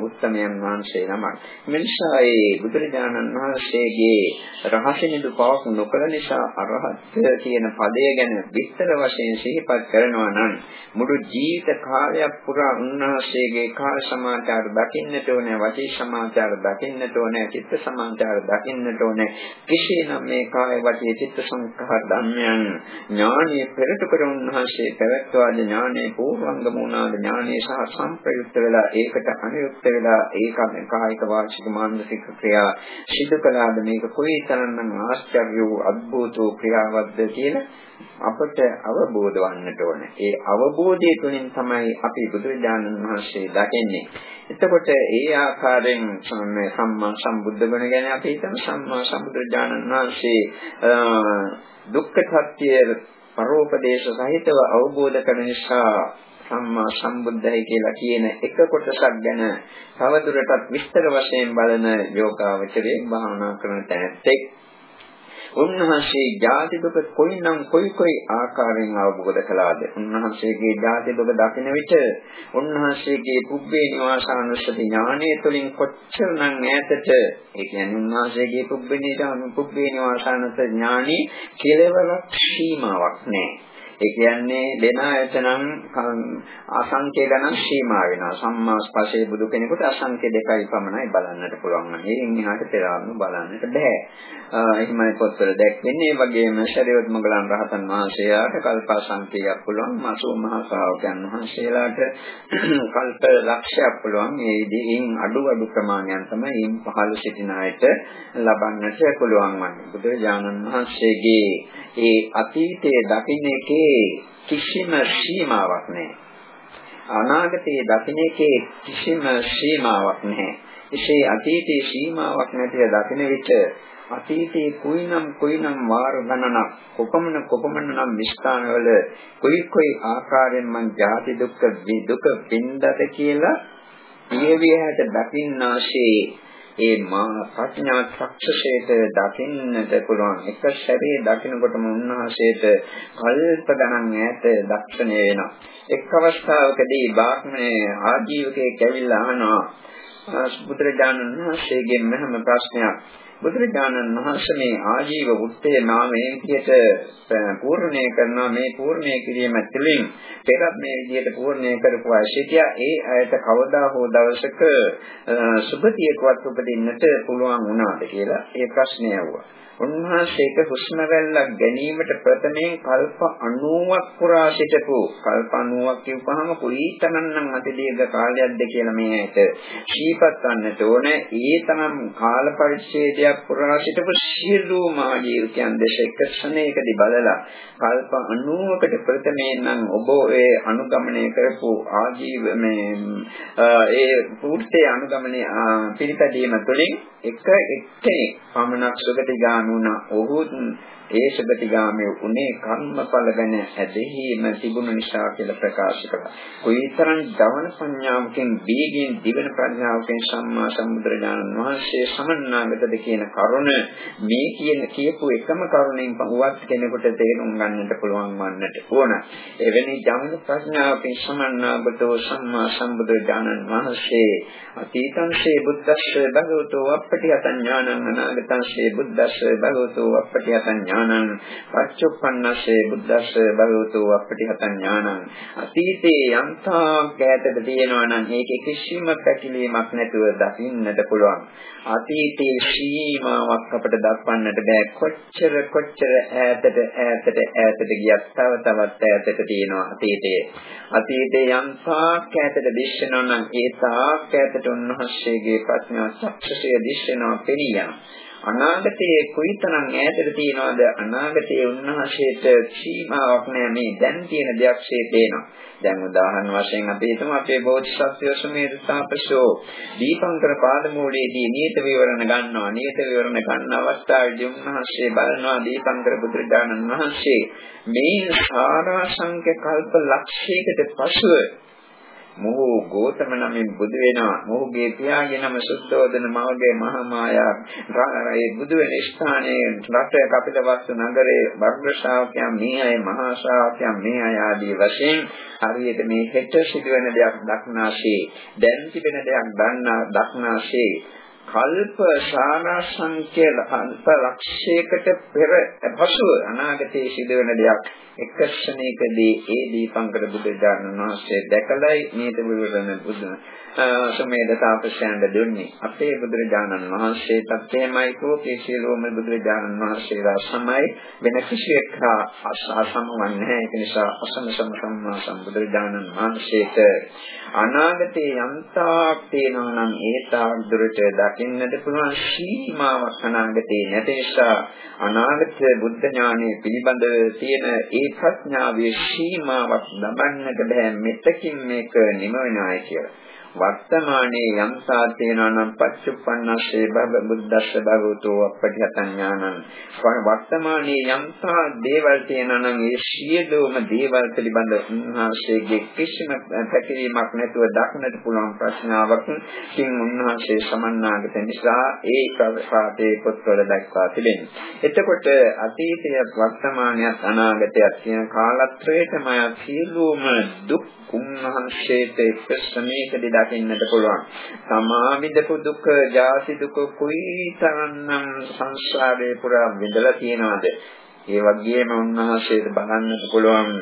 උත්තමයන් වහන්සේ නමක්. මෙනිසා ඒ බුදුරජාණන් වහන්සේගේ රහසිනිදු පවක් නොකළ නිසා අරහත් කියන පදය ගැන විස්තර වශයෙන් සිහිපත් කරනවා නම් මුළු ජීවිත කාලයක් පුරා උන්වහන්සේගේ කාල සමාචාර දකින්නට ඕනේ වචී සමාචාර දකින්නට ඕනේ චිත්ත සමාචාර දකින්නට ඕනේ. කිසිනම් මේ කාය වචී චිත්ත සංඛාර ධර්මයන් ඥානීය පෙරට කර උන්වහන්සේ පැවැත්වාද ඥානයේ පූර්වංගම වුණාද ඥානයේ සහ සංප්‍රයුක්ත වෙලා ඒකට අනුයුක්ත වෙලා ඒකම කායික වාචික මානසික ක්‍රියා සිදු කළාද මේක කොයිතරම්නම් ආශ්චර්ය වූ අద్భుත ක්‍රියාවක්ද කියලා අපට අවබෝධ වන්නට ඕන. ඒ අවබෝධය තුළින් තමයි අපි බුදුරජාණන් වහන්සේ දකින්නේ. එතකොට ඒ ආකාරයෙන් සම්මා සම්බුද්ධ ගුණ ගැන අපි හිතමු සම්මා සම්බුදුරජාණන් වහන්සේ දුක්ඛ සත්‍ය පරෝපදේශ සහිතව අවබෝධ කරන නිසා සම්මා සම්බුද්ධයි කියලා කියන එක කොටසක් ගැන තවදුරටත් විස්තර වශයෙන් බලන යෝගාවචරයේ භාවනා කරන තැනැත්තෙක් උන්වහන්සේ ජාති දුක කොයිනම් කොයි කොයි ආකාරයෙන් අවබෝධ කළාද? උන්වහන්සේගේ ජාති දුක දකින විට උන්වහන්සේගේ පුබ්බේ නිවාසානුස්සති ඥානය තුළින් කොච්චරනම් ඈතට ඒ කියන්නේ උන්වහන්සේගේ පුබ්බේ පුබ්බේ නිවාසානුස්සති ඥානෙ කෙලවරක් සීමාවක් නැහැ ඒ කියන්නේ දෙන ආයතනම් අසංඛ්‍ය ගණන් සීමා වෙනවා. සම්මා ස්පර්ශයේ බුදු කෙනෙකුට අසංඛ්‍ය දෙකයි පමණයි බලන්නට පුළුවන්. මේෙන් එහාට පෙරාම බලන්නට බෑ. එහෙමයි පොත්වල දැක්වෙන්නේ. ඒ වගේම ශරීරොත් මගලන් රහතන් වහන්සේලාට කල්ප අසංඛ්‍යයක් පුළුවන්. මාසෝ මහා ශ්‍රාවකයන් වහන්සේලාට කල්ප ලක්ෂයක් පුළුවන්. මේ විදිහින් අඩු අඩු ප්‍රමාණයන් තමයි ඉන් පහළ සිටින අයට ලබන්නට පුළුවන් වන්නේ. බුදුරජාණන් වහන්සේගේ ඒ අතීතයේ දකින්න එකේ කිසිම සීමාවක් නැහැ. අනාගතයේ දකින්න එකේ කිසිම සීමාවක් නැහැ. එසේ අතීතයේ සීමාවක් නැතිව දකින විට අතීතයේ කුයිනම් කුයිනම් වාර ගණනක් කොපමණ කොපමණ නම් විස්ථානවල කොයි කොයි ආකාරයෙන් මං ජාති දුක්ඛ දුක විඳද කියලා පියවියට දකින්නාසේ ඒ ප්‍රඥා චක්ෂුෂේත දකින්නට පුළුවන්. එක සැරේ දකිනකොටම උන්වහන්සේට කල්ප ගණන් ඈත දක්ෂණය වෙනවා. එක් අවස්ථාවකදී බාහ්මනේ ආජීවකයෙක් ඇවිල්ලා අහනවා බුදුරජාණන් වහන්සේගෙන් මෙහෙම ප්‍රශ්නයක්. බුදුරජාණන් වහන්සේ මේ ආජීව වෘත්තේ නාමයේ විදිහට පූර්ණණය කරනවා. මේ පූර්ණණය කිරීම තුළින් පෙරත් මේ විදිහට පූර්ණණය කරපු අය සිටියා. ඒ අයට කවදා හෝ දවසක සුභතියකවත් උපදින්නට පුළුවන් වුණාද කියලා ඒ ප්‍රශ්නය ඇහුවා. උන්වහන්සේට හුස්ම රැල්ලක් ගැනීමට ප්‍රථමයෙන් කල්ප 90ක් පුරා සිටපු කල්ප 90ක් කියවපහම කුලීතනන්නම් අතිදීර්ඝ කාලයක්ද කියලා මේ ඇයිට ශීපත් වන්නට ඕනේ. ඒ තරම් කාල පරිච්ඡේදයක් කාලයක් පුරා සිටපු සියලුම ආජීවකයන් දේශ එක ක්ෂණයකදී බලලා කල්ප 90කට ප්‍රථමයෙන් නම් ඔබ ඒ අනුගමනය කරපු ආජීව මේ ඒ පූර්තේ අනුගමනය පිළිපැදීම තුළින් එක එක්කෙනෙක් පමණක් සුගතිගාමී වුණා. ඔහු ඒ සුගතිගාමී උනේ කර්මඵල ගැන ඇදහිීම තිබුණු නිසා කියලා ප්‍රකාශ කළා. කොයිතරම් දවන සංඥාවකින් වේගයෙන් දිවෙන ප්‍රඥාවකින් සම්මා සම්බුදුරජාණන් වහන්සේ සමන්නාගතද කියන කරුණ මේ කියන කියපු එකම කරුණෙන් පහුවත් කෙනෙකුට තේරුම් ගන්නට පුළුවන් වන්නට ඕන. එවැනි දවන ප්‍රඥාවකින් සමන්නාගතෝ සම්මා සම්බුදුරජාණන් වහන්සේ අතීතංසේ බුද්දස්ස භගවතෝ අප්පටිහත ඥානං අනාගතංසේ බුද්දස්ස භගවතෝ අප්පටිහත ඥානං පච්චුප්පන්නසේ බුද්දස්ස භගවතෝ අප්පටිහත ඥානං අතීතේ යන්තා කැතද තියෙනවා නම් ඒකේ කිසිම පැකිලීමක් නැතුව දකින්නට පුළුවන්. අතීතයේ සීමාවක් අපට දක්වන්නට බෑ. කොච්චර කොච්චර ඈතට ඈතට ඈතට ගියත් තව තවත් ඈතට තියෙනවා අතීතයේ අතීතේ යන්තා කැතද දිශනවා නම් ඒ තාක් ඈතට උන්වහන්සේගේ ප්‍රඥා සක්ෂය දිශනවා පෙනියනවා. අනාගතයේ කොයිතරම් ඈතට තියනවද? අනාගතයේ උන්වහන්සේට සීමාවක් නැහැ මේ දැන් තියෙන දෙයක්සේ පේනවා දැන් උදාහරණ වශයෙන් අපි හිතමු අපේ බෝධිසත්වය සමේත තාපසෝ දීපංකර පාදමූලයේදී නියත විවරණ ගන්නවා. නියත විවරණ ගන්න අවස්ථාවේදී උන්වහන්සේ බලනවා දීපංකර බුදුරජාණන් වහන්සේ මේ සාරාංශක කල්ප ලක්ෂයකට පසුව මොහු ගෝතම නමින් බුදු වෙනවා. මොහුගේ පියාගේ නම සුද්ධෝදන මවගේ මහා මායා. ඒ බුදු වෙන ස්ථානයේ රට කපිලවස්තු නගරේ වර්ග ශ්‍රාවකයන් මේ අය මහා ශ්‍රාවකයන් මේ අය ආදී වශයෙන් හරියට මේ හෙට සිදුවෙන දෙයක් දක්නාසේ දැන් තිබෙන දෙයක් දන්නා දක්නාසේ කල්ප සානාසංඛ්‍ය කල්ප ලක්ෂයකට පෙර පසුව අනාගතයේ සිදුවෙන දෙයක්. එක ක්ෂණයකදී ඒ දීපංකර බුදුදානන් වහන්සේ දැකලයි මේත විවරණ බුදුන් සමේද තාපසයන්ට දුන්නේ. අපේ බුදුරජාණන් වහන්සේටත් එහෙමයි කෝපී සියලුම බුදුරජාණන් වහන්සේලා සමයි. වෙන කිසියෙක් හා සමවන්නේ නැහැ. ඒක නිසා අසම සම සම්මා සම්බුදුරජාණන් වහන්සේට අනාගතයේ යම්තාක් තියෙනවා නම් ඒ තාක් දුරට දකින්නට පුළුවන් සීමාවක් අනාගතේ නැති නිසා අනාගත බුද්ධ ඥානයේ පිළිබඳ තියෙන ඒ ප්‍රඥාවේ සීමාවක් ලබන්නට බෑ. මෙතකින් මේක නිම වෙනායි කියලා. වර්තමානයේ යම් සාතේනා නම් පච්චුප්පන්නස්සේ බබ බුද්දස්ස භගවතෝ අපටිහතං ඥානං වර්තමානයේ යම් සා දේවල් තියෙනවා නම් ඒ සියලුම දේවල් පිළිබඳ උන්වහන්සේගේ කිසිම පැකිලීමක් නැතුව දක්නට පුළුවන් ප්‍රශ්නාවක් කින් උන්වහන්සේ සමන්නාගත නිසා ඒ ප්‍රකාශයේ පොත්වල දක්වා තිබෙනවා. එතකොට අතීතයත් වර්තමානයත් අනාගතයත් කියන කාලත්‍රයේම සියලුම දුක් උන්වහන්සේට එක් ශ්‍රමයකදී දකින්නට පුළුවන්. තමා විඳපු දුක, ජාති දුක කුයිතරම්නම් සංසාරේ පුරා විඳලා තියෙනවද? ඒ වගේම උන්වහන්සේට බලන්නට පුළුවන්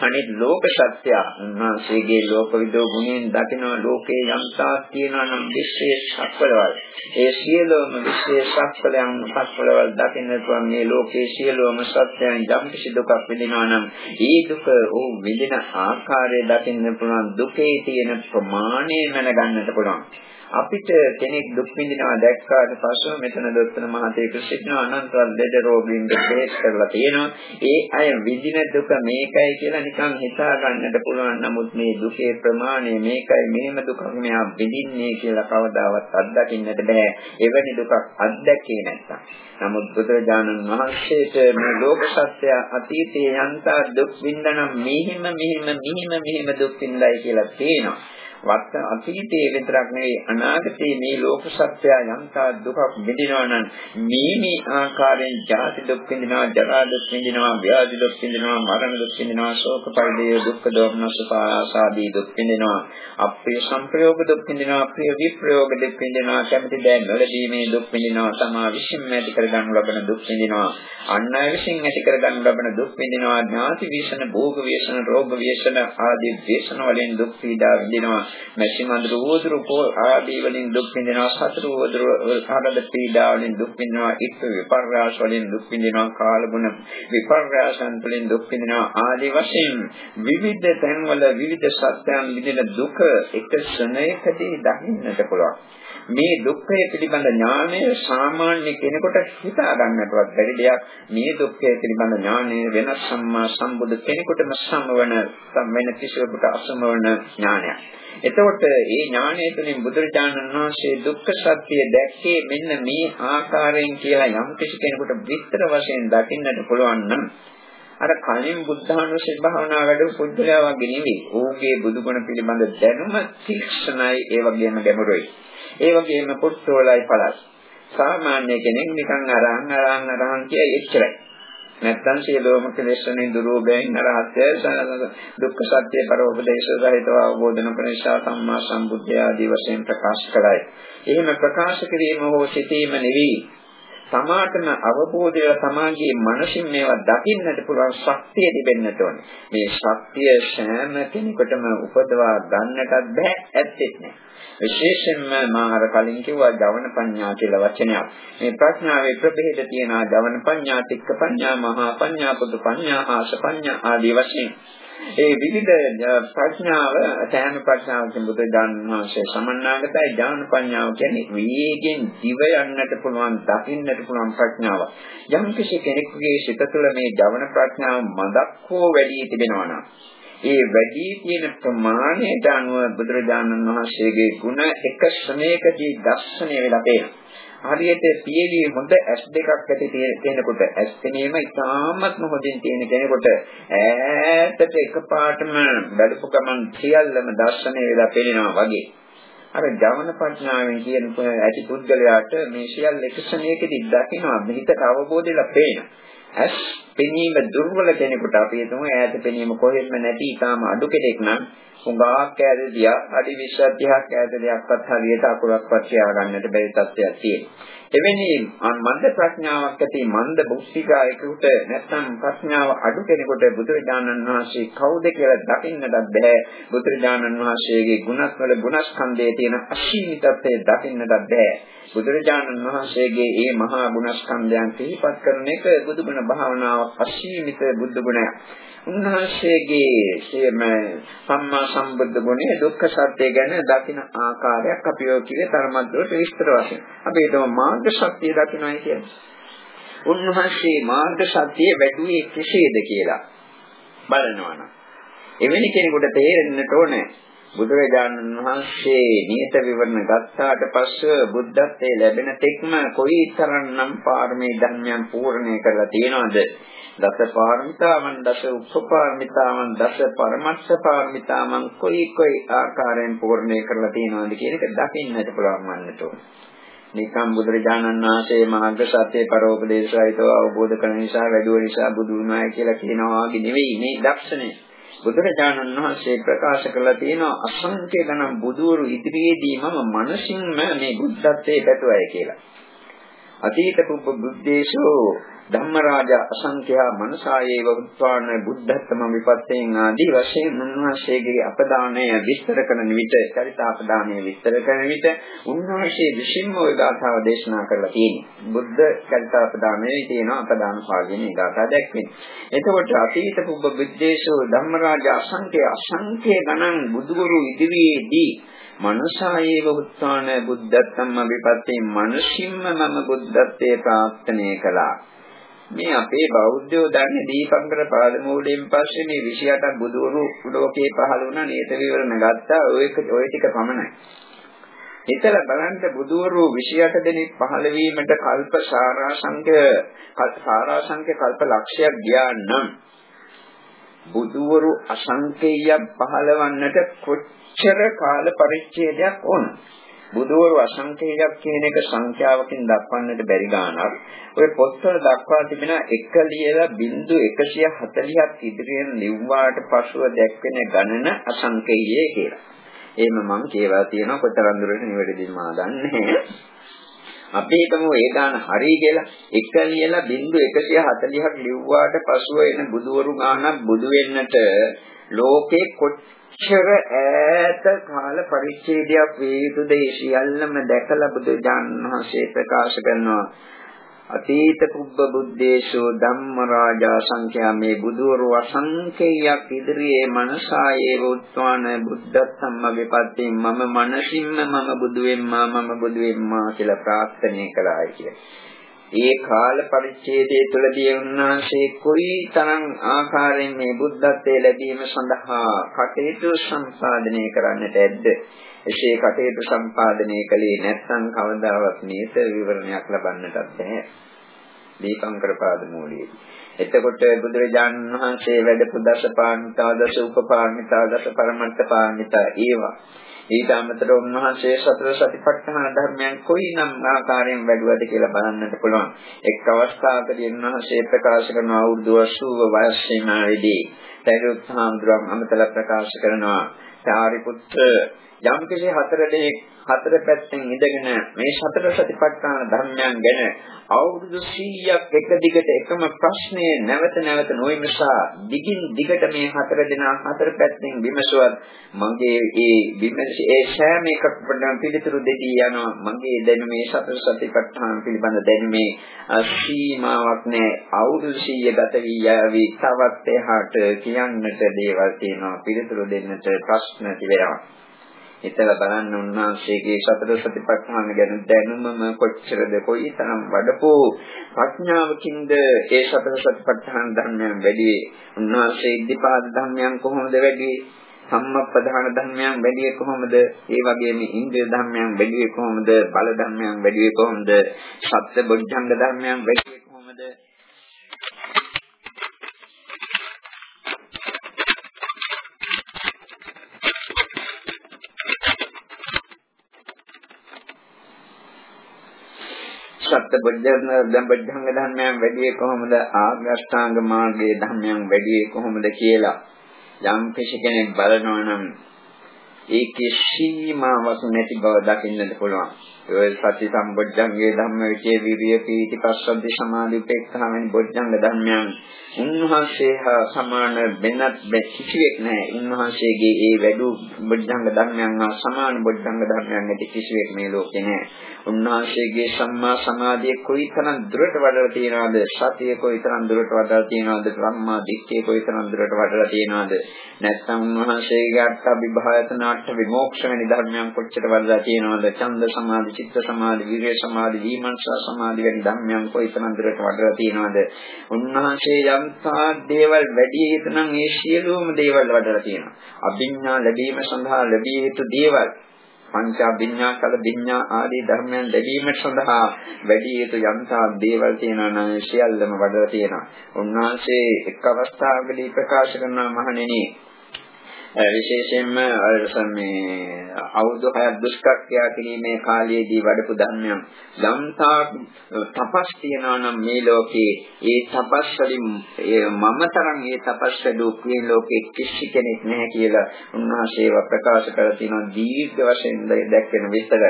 අනිත් ලෝක සත්‍ය උන්වහන්සේගේ ලෝක විදෝ ගුණයෙන් දකින ලෝකේ යම්තාක් තියෙනවා නම් විශේෂ සක්වලවල් ඒ සියලුම විශේෂ සක්වලයන් සක්වලවල් දකින්න පුළුවන් මේ ලෝකේ සියලුම සත්‍යයන් යම් කිසි දුකක් විඳිනවා නම් ඒ දුක ඕ විඳින ආකාරය දකින්න පුළුවන් දුකේ තියෙන ප්‍රමාණය මැනගන්නට පුළුවන්. අපිට කෙනෙක් දුක් විඳිනවා දැක්කාට පස්සෙ මෙතන දොස්තර මහතේක සිටින අනන්තවත් ලෙඩ රෝගීන්ට බෙහෙත් කරලා තියෙනවා. ඒ අය විඳින දුක මේකයි කියලා නිකන් හිතා ගන්නට පුළුවන්. නමුත් මේ දුකේ ප්‍රමාණය මේකයි මෙහෙම දුකක් මෙයා විඳින්නේ කියලා කවදාවත් අත්දකින්නට බෑ. එවැනි දුකක් අත්දැකේ නැත්තම්. නමුත් බුදුරජාණන් වහන්සේට මේ ලෝක සත්‍ය අතීතයේ යන්තා දුක් විඳනම මෙහිම මෙහිම මෙහිම මෙහිම දුක් විඳයි කියලා තේනවා. වර්ත අතීතයේ විතරක් නෙවෙයි අනාගතයේ මේ ලෝක සත්‍යය යම්තා දුකක් විඳිනවා නම් මේ මේ ආකාරයෙන් ජාති දුක් විඳිනවා ජරා දුක් විඳිනවා ව්‍යාධි දුක් විඳිනවා මරණ දුක් විඳිනවා ශෝක පරිදේ දුක්ඛ දෝමනස ආසාදී දුක් විඳිනවා අප්‍රිය සංප්‍රයෝග දුක් විඳිනවා ප්‍රිය විප්‍රයෝග දුක් විඳිනවා කැමති දෑ නොලැබීමේ දුක් විඳිනවා තමා විශ්ින් ඇති කර ගන්නු ලබන දුක් විඳිනවා අන් අය විසින් ඇති කර ගන්නු ලබන දුක් විඳිනවා ඥාති වේෂණ භෝග වේෂණ රෝග වේෂණ ආදී වේෂණ වලින් දුක් පීඩා විඳිනවා මැසි මඳුරු උවදුරු ආදී වලින් දුක් විඳිනවා සතර උවදුරු හරද පීඩා වලින් දුක් විඳිනවා ඉත් විපර්යාස වලින් දුක් විඳිනවා කාලගුණ විපර්යාසන් වලින් දුක් විඳිනවා ආදී වශයෙන් විවිධ තැන්වල විවිධ සත්‍යයන් විඳින දුක එක ශ්‍රණයකදී දකින්නට පුළුවන් මේ දුක්ඛය පිළිබඳ ඥානය සාමාන්‍ය කෙනෙකුට හිතා ගන්නටවත් බැරි දෙයක්. මේ දුක්ඛය පිළිබඳ ඥානය වෙනස් සම්මා සම්බුදු කෙනෙකුටම සමවන වෙන කිසිවෙකුට අසමවන ඥානයක්. එතකොට මේ ඥානය තුළින් බුදුරජාණන් වහන්සේ දුක්ඛ සත්‍ය දැක්කේ මෙන්න මේ ආකාරයෙන් කියලා යම් කිසි කෙනෙකුට විස්තර වශයෙන් දකින්නට පුළුවන් නම් අර කලින් බුද්ධානුස්සති භාවනා වැඩ පුද්ගලයා වගේ නෙවෙයි. ඕකේ බුදුගුණ පිළිබඳ දැනුම තීක්ෂණයි ඒ වගේම ගැඹුරුයි. ඒ වගේම පුත්තෝලයි පළස්. සාමාන්‍ය කෙනෙක් නිකන් අරන් අරන් අරන් කිය එච්චරයි. නැත්තම් සියලුම කෙලෙස්වලින් දුරෝ බැයින් අරහත්ය දුක්ඛ සත්‍ය පරෝපදේශ සහිතව අවබෝධන කරන නිසා සම්මා සම්බුද්ධය ආදී වශයෙන් ප්‍රකාශ කළයි. එහෙම ප්‍රකාශ කිරීම හෝ සිටීම නෙවෙයි තමාටම අවබෝධය තමාගේ මනසින් මේවා දකින්නට පුළුවන් ශක්තිය තිබෙන්නට ඕනේ. මේ ශක්තිය සෑම කෙනෙකුටම උපදවා ගන්නටත් බෑ ඇත්තෙත් නෑ. විශේෂයෙන්ම මා අර කලින් කිව්වා ජවන පඤ්ඤා කියලා වචනයක්. මේ ප්‍රඥාවේ ප්‍රභේද තියෙනවා ජවන පඤ්ඤා, තික්ක පඤ්ඤා, මහා පඤ්ඤා, පුදු පඤ්ඤා, ආස පඤ්ඤා ආදී වශයෙන්. ඒ විවිධ ප්‍රඥාව සෑම ප්‍රඥාවකින් බුදු දානහාසේ සමන්නාගතයි ඥාන පඤ්ඤාව කියන්නේ වේගෙන් දිව යන්නට පුළුවන් දකින්නට පුළුවන් ප්‍රඥාව. යම් කිසි කෙනෙකුගේ සිත තුළ මේ ජවන ප්‍රඥාව මදක් හෝ වැඩි තිබෙනවා නම් ඒ වැඩි තියෙන ප්‍රමාණයට අනුව බුදුරජාණන් වහන්සේගේ ගුණ එක ශ්‍රමයකදී දර්ශනය වෙලා පේනවා. හරියට පියවි හොඳ ඇස් දෙකක් ඇති තියෙනකොට ඇස් පෙනීම ඉතාමත්ම හොඳින් තියෙන කෙනෙකුට ඈතට එකපාරටම බැලුපු ගමන් සියල්ලම දර්ශනය වෙලා පේනවා වගේ. අර ජවන ප්‍රඥාවෙන් කියන ඇති පුද්ගලයාට මේ සියල්ල එකසණයකදී දකිනවා හිතට අවබෝධයලා පේනවා. ඇස් පෙනීම දුර්වල කෙනෙකුට අපි හිතමු ඈත පෙනීම කොහෙත්ම නැති ඊටාම අඩු කෙනෙක් නම් හුඟක් ඈත දියා අඩි 20ක් 30ක් ඈත දෙයක්වත් හරියට අකුරක්වත් කියා ගන්නට බැරි තත්ත්වයක් තියෙනවා. එවැනි මන්ද ප්‍රඥාවක් ඇති මන්ද බුද්ධිකායකට නැත්නම් ප්‍රඥාව අඩු කෙනෙකුට බුදුරජාණන් වහන්සේ කවුද කියලා දකින්නට බෑ. බුදුරජාණන් වහන්සේගේ ගුණත් වල ගුණස්කන්ධයේ තියෙන අසීමිතත්වය දකින්නට බෑ. බුදුරජාණන් වහන්සේගේ මේ මහා ගුණස්කන්ධයන් සිහිපත් කරන එක බුදුගුණ භාවනාව අසීමිත බුද්ධ ගුණයක්. උන්වහන්සේගේ සියම සම්මා සම්බුද්ධ ගුණය දුක්ඛ සත්‍ය ගැන දකින ආකාරයක් අපි ඔය කියේ තරමද්දට විස්තර වශයෙන්. අපි හිතමු මාර්ග සත්‍ය දකින්නයි කියන්නේ. උන්වහන්සේ මාර්ග සත්‍ය වැඩුවේ කෙසේද කියලා බලනවා නම් එවැනි කෙනෙකුට තේරෙන්නට ඕනේ බුදුරජාණන් වහන්සේ නියත විවරණ ගත්තාට පස්සේ බුද්ධත්වයේ ලැබෙන තෙක්ම කොයිතරම්නම් පාරමී ධර්මයන් පූර්ණේ කරලා තියෙනවද? දස පාරමිතාවන්, දස උපපාරමිතාවන්, දස පරමස්ස පාරමිතාවන් කොයි කොයි ආකාරයෙන් පූර්ණේ කරලා තියෙනවද කියන එක දකින්නට පුළුවන් වන්නට ඕන. නිකම් බුදුරජාණන් වහන්සේ මාර්ග සත්‍ය පරෝපදේශයතව අවබෝධ කරන නිසා වැඩුව නිසා බුදු වුණායි කියලා කියනවා වගේ නෙවෙයි මේ දර්ශනය. බුදුරජාණන් වහන්සේ ප්‍රකාශ කළා තියෙනවා අසංඛ්‍ය ගණන් බුදුවරු ඉදිරියේදී මම මනසින්ම මේ බුද්ධත්වයේ පැතුවයි කියලා. අතීත පුබ්බ බුද්දේශෝ ධම්මරාජ අසංඛ්‍යා මනසායේව උත්පාන බුද්ධත්ම විපත්තෙන් ආදී වශයෙන් උන්වහන්සේගේ අපදානය විස්තර කරන විට චරිතාපදානය විස්තර කරන විට උන්වහන්සේ විසින්ම ওই ගාථාව දේශනා කරලා තියෙනවා. බුද්ධ චරිතාපදානයේ තියෙන අපදාන භාගයෙන් මේ ගාථා දැක්වෙන්නේ. එතකොට අතීත පුබ්බ බුද්දේශෝ ධම්මරාජ අසංඛ්‍ය අසංඛ්‍ය ගණන් බුදුගුරු ඉදිරියේදී මනසායේව උත්සාන බුද්ධත්තම්ම විපත්තේ මනසින්ම මම බුද්ධත්වයේ ප්‍රාර්ථනා කළා. මේ අපේ බෞද්ධයෝ දන්නේ දීපංකර පාදමූලයෙන් පස්සේ මේ 28ක් බුදුවරු ලෝකේ පහළ වුණා නේත විවරණ ගත්තා. ඔය ඔය ටික පමණයි. හිතලා බලන්න බුදුවරු 28 දෙනෙක් පහළ වීමට කල්ප සාරාංශක සාරාංශක කල්ප ලක්ෂයක් ගියා නම් බුදුවරු අසංකේයයක් පහළවන්නට කොච්චර කාල පරිච්ඡේදයක් ඕන? බුදුවරු අසංකේයයක් කියන එක සංඛ්‍යාවකින් දක්වන්නට බැරි ගානක්. ඔය පොත්වල දක්වා තිබෙන 1 ලියලා බිංදු 140ක් ඉදිරියෙන් ලිව්වාට පසුව දැක්වෙන ගණන අසංකේයය කියලා. එහෙම මම කියවා තියෙනවා කොතරම් දුරට නිවැරදිද මා දන්නේ. අපි හිතමු ඒ ගාන හරි කියලා. එක ලියලා බිංදු 140ක් ලිව්වාට පසුව එන බුදුවරු ගානක් බුදු වෙන්නට ලෝකේ කොච්චර ඈත කාල පරිච්ඡේදයක් වේ යුතුද ඒ සියල්ලම දැකලා බුදුජානක මහසේ ප්‍රකාශ කරනවා අතීත කුබ්බ බුද්දේශෝ ධම්ම රාජා සංඛ්‍යා මේ බුදුවරු අසංඛේයයක් ඉදිරියේ මනසායේ උත්වාන බුද්ධත්සම්ම විපත්තේ මම මනසින්ම මම බුදු වෙම්මා මම බුදු වෙම්මා කියලා ප්‍රාර්ථනා කළායි කියලා. ඒ කාල පරිච්ඡේදයේ තුලදී උන්වහන්සේ කොයි තරම් ආකාරයෙන් මේ බුද්ධත්වයේ ලැබීම සඳහා කටයුතු සම්පාදනය කරන්නට ඇද්ද? එසේ කටයුතු සම්පාදනය කළේ නැත්නම් කවදාවත් මේත විවරණයක් ලබන්නටත් බැහැ. දීපංකර පාදමූලයේ එතකොට බුදුරජාණන් වහන්සේ වැඩපු දසපාණිතා දස උපපාණිතා දස පරමත්ත පාණිතා ඒවා ඊට අමතරව උන්වහන්සේ සතර සතිපට්ඨාන ධර්මයන් කොයිනම් ආකාරයෙන් වැඩුවද කියලා බලන්නට පුළුවන්. එක් අවස්ථාවකදී උන්වහන්සේ ප්‍රකාශ කරන අවුරුදු 80 වයස් සීමාවේදී සරියුත් හාමුදුරුවෝ අමතල ප්‍රකාශ කරනවා. සාරිපුත්‍ර යම් කිසි හතර දෙනෙක් හතර පැත්තෙන් ඉඳගෙන මේ සතර සතිපට්ඨාන ධර්මයන් ගැන අවුරුදු 100ක් එක දිගට එකම ප්‍රශ්නේ නැවත නැවත නොවිමසා දිගින් දිගට මේ හතර දෙනා හතර පැත්තෙන් විමසුවත් මගේ ඒ විමස ඒ සෑම එකකට පිළිතුරු දෙදී යනවා. මගේ දැනුමේ සතර සතිපට්ඨාන පිළිබඳ දැනුමේ සීමාවක් නැහැ. අවුරුදු 100 ගත වී යාවි. තවත් එහාට කියන්නට දේවල් තියෙනවා. පිළිතුරු දෙන්නට ප්‍රශ්න තිබෙනවා. හිතලා බලන්න උන්වහන්සේගේ සතර සතිපට්ඨාන ගැන දැනුමම කොච්චරද? කොයිතරම් වඩපු ප්‍රඥාවකින්ද ඒ සතර සතිපට්ඨාන ධර්මයන් වැඩි උන්වහන්සේ ඉද්ධිපාද ධර්මයන් කොහොමද වැඩි සම්මප්පදාන ධර්මයන් වැඩි කොහොමද? ඒ වගේම ඉන්ද්‍රිය ධර්මයන් වැඩි කොහොමද? බල ධර්මයන් වැඩි කොහොමද? සත්‍ය බොද්ධංග ධර්මයන් වැඩි කොහොමද? සත්‍ය බොද්ධංග බොද්ධංග ධර්මයන් වැඩි කොහොමද ආග්‍රෂ්ඨාංග මාර්ගයේ ධර්මයන් වැඩි කොහොමද කියලා යම් කෙනෙක් බලනවා නම් ඒකේ සීමාවක් නැති බව දකින්නට පුළුවන්. ඒ සති සම්බොජ්ජංගේ ධම්ම විචේ විරිය පීති පස්සද්ධි සමාධි උපේක්ඛා වැනි බොජ්ජංග ධර්මයන් උන්වහන්සේ හා සමාන වෙනත් කිසිවෙක් නැහැ. උන්වහන්සේගේ ඒ වැඩි බොජ්ජංග ධර්මයන් හා සමාන බොජ්ජංග ධර්මයන් නැති කිසිවෙක් මේ ලෝකේ නැහැ. උන්වහන්සේගේ සම්මා සමාධිය කොයිතරම් දුරට වඩලා තියෙනවද? සතිය කොයිතරම් දුරට වඩලා තියෙනවද? සම්මා දිට්ඨිය කොයිතරම් දුරට වඩලා තියෙනවද? නැත්නම් උන්වහන්සේගේ අට්ඨ විභායතන අට්ඨ විමෝක්ෂ වෙනි ධර්මයන් කොච්චර වඩලා තියෙනවද? ඡන්ද සමාධි, චිත්ත සමාධි, විරේ සමාධි, විමර්ශන සමාධි වැනි ධර්මයන් කොයිතරම් දුරට වඩලා තියෙනවද? උන්වහන්සේ යම්තා දේවල් වැඩි යුතු නම් ඒ සියලුම දේවල් වඩලා තියෙනවා. අභිඥා ලැබීම සඳහා ලැබිය යුතු දේවල් පංචාභිඥා කල විඥා ආදී ධර්මයන් ලැබීමට සඳහා වැඩි යුතු යම්තා දේවල් තියෙනවා නම් සියල්ලම වඩලා තියෙනවා. උන්වහන්සේ එක් අවස්ථාවකදී ප්‍රකාශ කරනවා මහණෙනි විශේෂයෙන්ම මේ අවුරුදු 6ක් දුෂ්කර්ක්‍රියා කිරීමේ කාලයේදී වඩපු ධර්මයන් යම්තා තපස් තියනවා නම් මේ ලෝකේ ඒ තපස් වලින් මම තරම් ඒ තපස් වලු මේ ලෝකේ කිසි කෙනෙක් නැහැ කියලා උන්වහන්සේව ප්‍රකාශ කරලා තියෙනවා දීර්ඝ වශයෙන් දැක්වෙන විස්තර.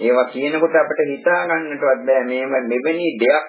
ඒවා කියනකොට අපිට හිතා ගන්නටවත් බෑ මේව මෙවැනි දෙයක්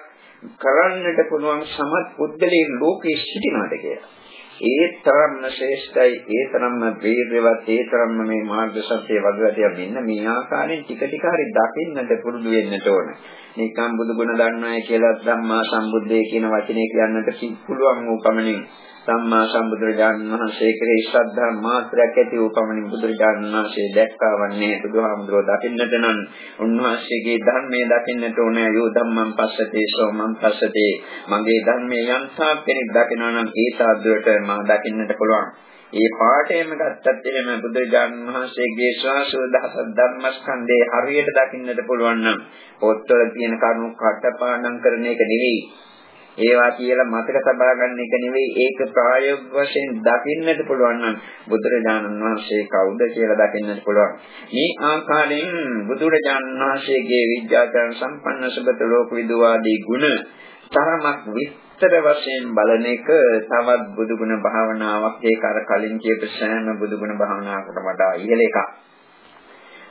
කරන්නට පුළුවන් සමත් පුද්ගලයන් ලෝකේ සිටිනවාද කියලා. ඒ තරම්ම ශ්‍රේෂ්ඨයි ඒ තරම්ම වීර්යවත් ඒ තරම්ම මේ මාර්ග සත්‍ය වගවැතිය මෙන්න මේ ආකාරයෙන් ටික ටික හරි දකින්නට පුරුදු වෙන්නට ඕන. නිකම් බුදු ගුණ දන්නවයි කියලා ධම්මා සම්බුද්දේ කියන වචනේ කියන්නට පුළුවන් වූ පමණින් සම්මා සම්බුදුරජාණන් වහන්සේ කෙරෙහි ශ්‍රද්ධා මාත්‍රයක් ඇති වූ පමණින් බුදුරජාණන් වහන්සේ දැක්කවන්නේ බුදුහාමුදුරුවෝ දකින්නට නම් උන්වහන්සේගේ ධර්මයේ දකින්නට ඕනේ. යෝ ධම්මං පස්සතේ සෝමං පස්සතේ. මගේ ධර්මයේ යම්තා කෙනෙක් දකිනවා නම් ඒ සාධුවට මා දකින්නට පුළුවන්. ඒ පාඩේම ගත්තත් එහෙම බුදුරජාණන් වහන්සේගේ ශ්වාසෝ දහස ධර්මස්කන්ධේ හරියට දකින්නට පුළුවන් නම් පොත්වල තියෙන කරුණු කටපාඩම් කරන එක නෙවෙයි. ඒවා කියලා මතක තබා ගන්න එක නෙවෙයි ඒක ප්‍රායෝගික වශයෙන් දකින්නට පුළුවන් නම් බුදුරජාණන් වහන්සේ කවුද කියලා දකින්නට පුළුවන්. මේ ආකාරයෙන් බුදුරජාණන් වහන්සේගේ විද්‍යාචාර සම්පන්න සුබත ලෝක විදුවාදී ගුණ තරමක් විස්තර වශයෙන් බලන එක තවත් බුදුගුණ භාවනාවක් ඒක අර කලින් කියපු සෑම බුදුගුණ භාවනාවකට වඩා ඉහළ එකක්.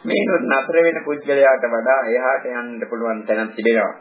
මේනොත් නතර වෙන පුද්ගලයාට වඩා එහාට යන්න පුළුවන් තැනක් තිබෙනවා.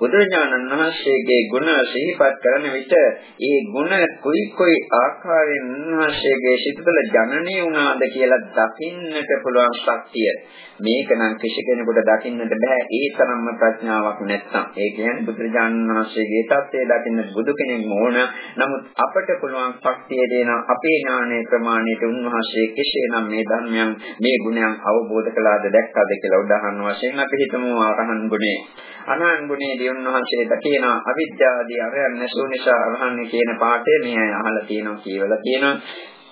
බුදුරජාණන් වහන්සේගේ ගුණ සිහිපත් කරන විට ඒ ගුණ කුයි කුයි ආකාරයෙන් උන්වහන්සේගේ සිත තුළ ජනනය වුණාද කියලා දකින්නට පුළුවන් ශක්තිය. මේක නම් කිසි කෙනෙකුට දකින්නට බෑ. ඒ තරම්ම ප්‍රඥාවක් නැත්නම් ඒ කියන්නේ බුදුරජාණන් වහන්සේගේ தත්ත්වය දකින්න බුදු කෙනෙක් ඕන නමුත් අපට පුළුවන් ශක්තිය දෙන අපේ ඥානයේ ප්‍රමාණයට උන්වහන්සේ කෙසේනම් මේ ධර්මයන් මේ ගුණයන් අවබෝධ කළාද දැක්කාද කියලා උදාහරණ වශයෙන් අපි හිතමු අරහන් ගුණේ. අනහන් ගුණේදී උන්වහන්සේ දකින අවිද්‍යාවදී අරයන් නැසූ නිසා අරහන් කියන පාඩේ මේ අහලා තියෙනවා කියවලා තියෙනවා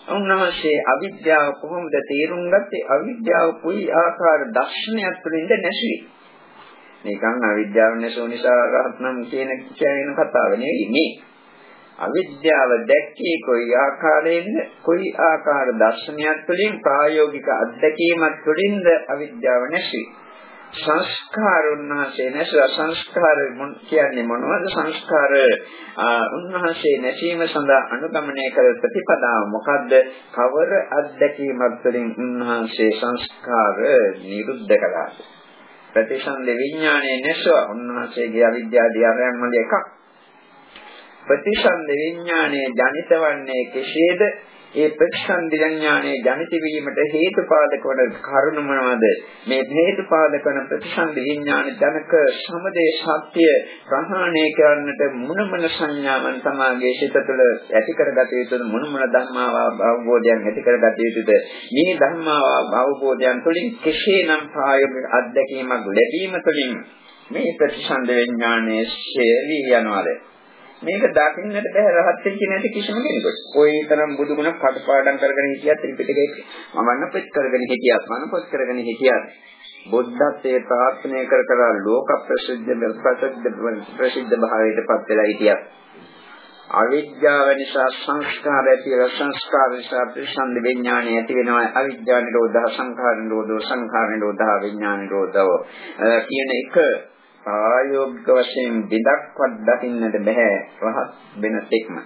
උන්වහන්සේ අවිද්‍යාව කොහොමද තේරුම් ගත්තේ? අවිද්‍යාව කුයි ආකාර දර්ශනයක් තුළින්ද නැසුවේ? නිකන් අවිද්‍යාව නැසෝ නිසා රහත්නම් කියන කියන කතාව නෙවෙයි මේ. අවිද්‍යාව දැක්කේ කොයි ආකාරයෙන්ද? කොයි ආකාර දර්ශනයක් තුළින් ප්‍රායෝගික අත්දැකීමක් තුළින්ද අවිද්‍යාව නැසී සංස්කාර උන්වහන්සේ නැසුව සංස්කාර කියන්නේ මොනවද සංස්කාර? උන්වහන්සේ නැසීම සඳහා අනුගමනය කළ ප්‍රතිපදාව මොකද්ද? කවර අත්දැකීමක් තුළින් උන්වහන්සේ සංස්කාර නිරුද්ධ කළාද ප්‍රතිසන්ද විඥානයේ නැසුව උන්වහන්සේගේ අවිද්‍යාව දිහායන් වල එකක්. ප්‍රතිසන්ද විඥානයේ ජනිත වන්නේ කෙසේද? ඒ ප්‍රතිසන්ද විඥානයේ ජනිත වීමට හේතුපාදක වන කරුණ මොනවාද? මේ හේතුපාදක වන ප්‍රතිසන්ද විඥාන ජනක සමුදේ සත්‍ය ප්‍රහාණය කරන්නට මොන මොන සංඥාවන් තමාගේ සිත තුළ ඇති කරගත යුතුද? මොන මොන ධර්මාව අවබෝධයන් ඇති කරගත යුතුද? මේ ධර්මාව අවබෝධයන් තුළින් කෙසේනම් ප්‍රායෝගික අත්දැකීමක් ලැබීම තුළින් මේ ප්‍රතිසන්ද විඥානයේ ශේලී යනවාද? මේක දකින්නට බෑ රහත් වෙච්ච නැති කිසිම කෙනෙකුට. කොයිතරම් බුදුගුණ කටපාඩම් කරගෙන හිටියත් ත්‍රිපිටකේ මමන්න පෙත් කරගෙන හිටියත් මනපොත් කරගෙන හිටියත් බුද්ධත්වයේ ප්‍රාර්ථනා කර කර ලෝක ප්‍රසිද්ධ ප්‍රසිද්ධ ප්‍රසිද්ධ භාවයට පත් වෙලා හිටියත් අවිද්‍යාව නිසා සංස්කාර ඇති වෙන සංස්කාර නිසා ප්‍රසන්න විඥානය ඇති වෙනවා අවිද්‍යාව නිරෝධ සංඛාර නිරෝධ සංඛාර නිරෝධ විඥාන නිරෝධව කියන එක ආයෝගික වශයෙන් දෙදක්වත් දකින්නට බෑ රහත් වෙන තෙක්ම.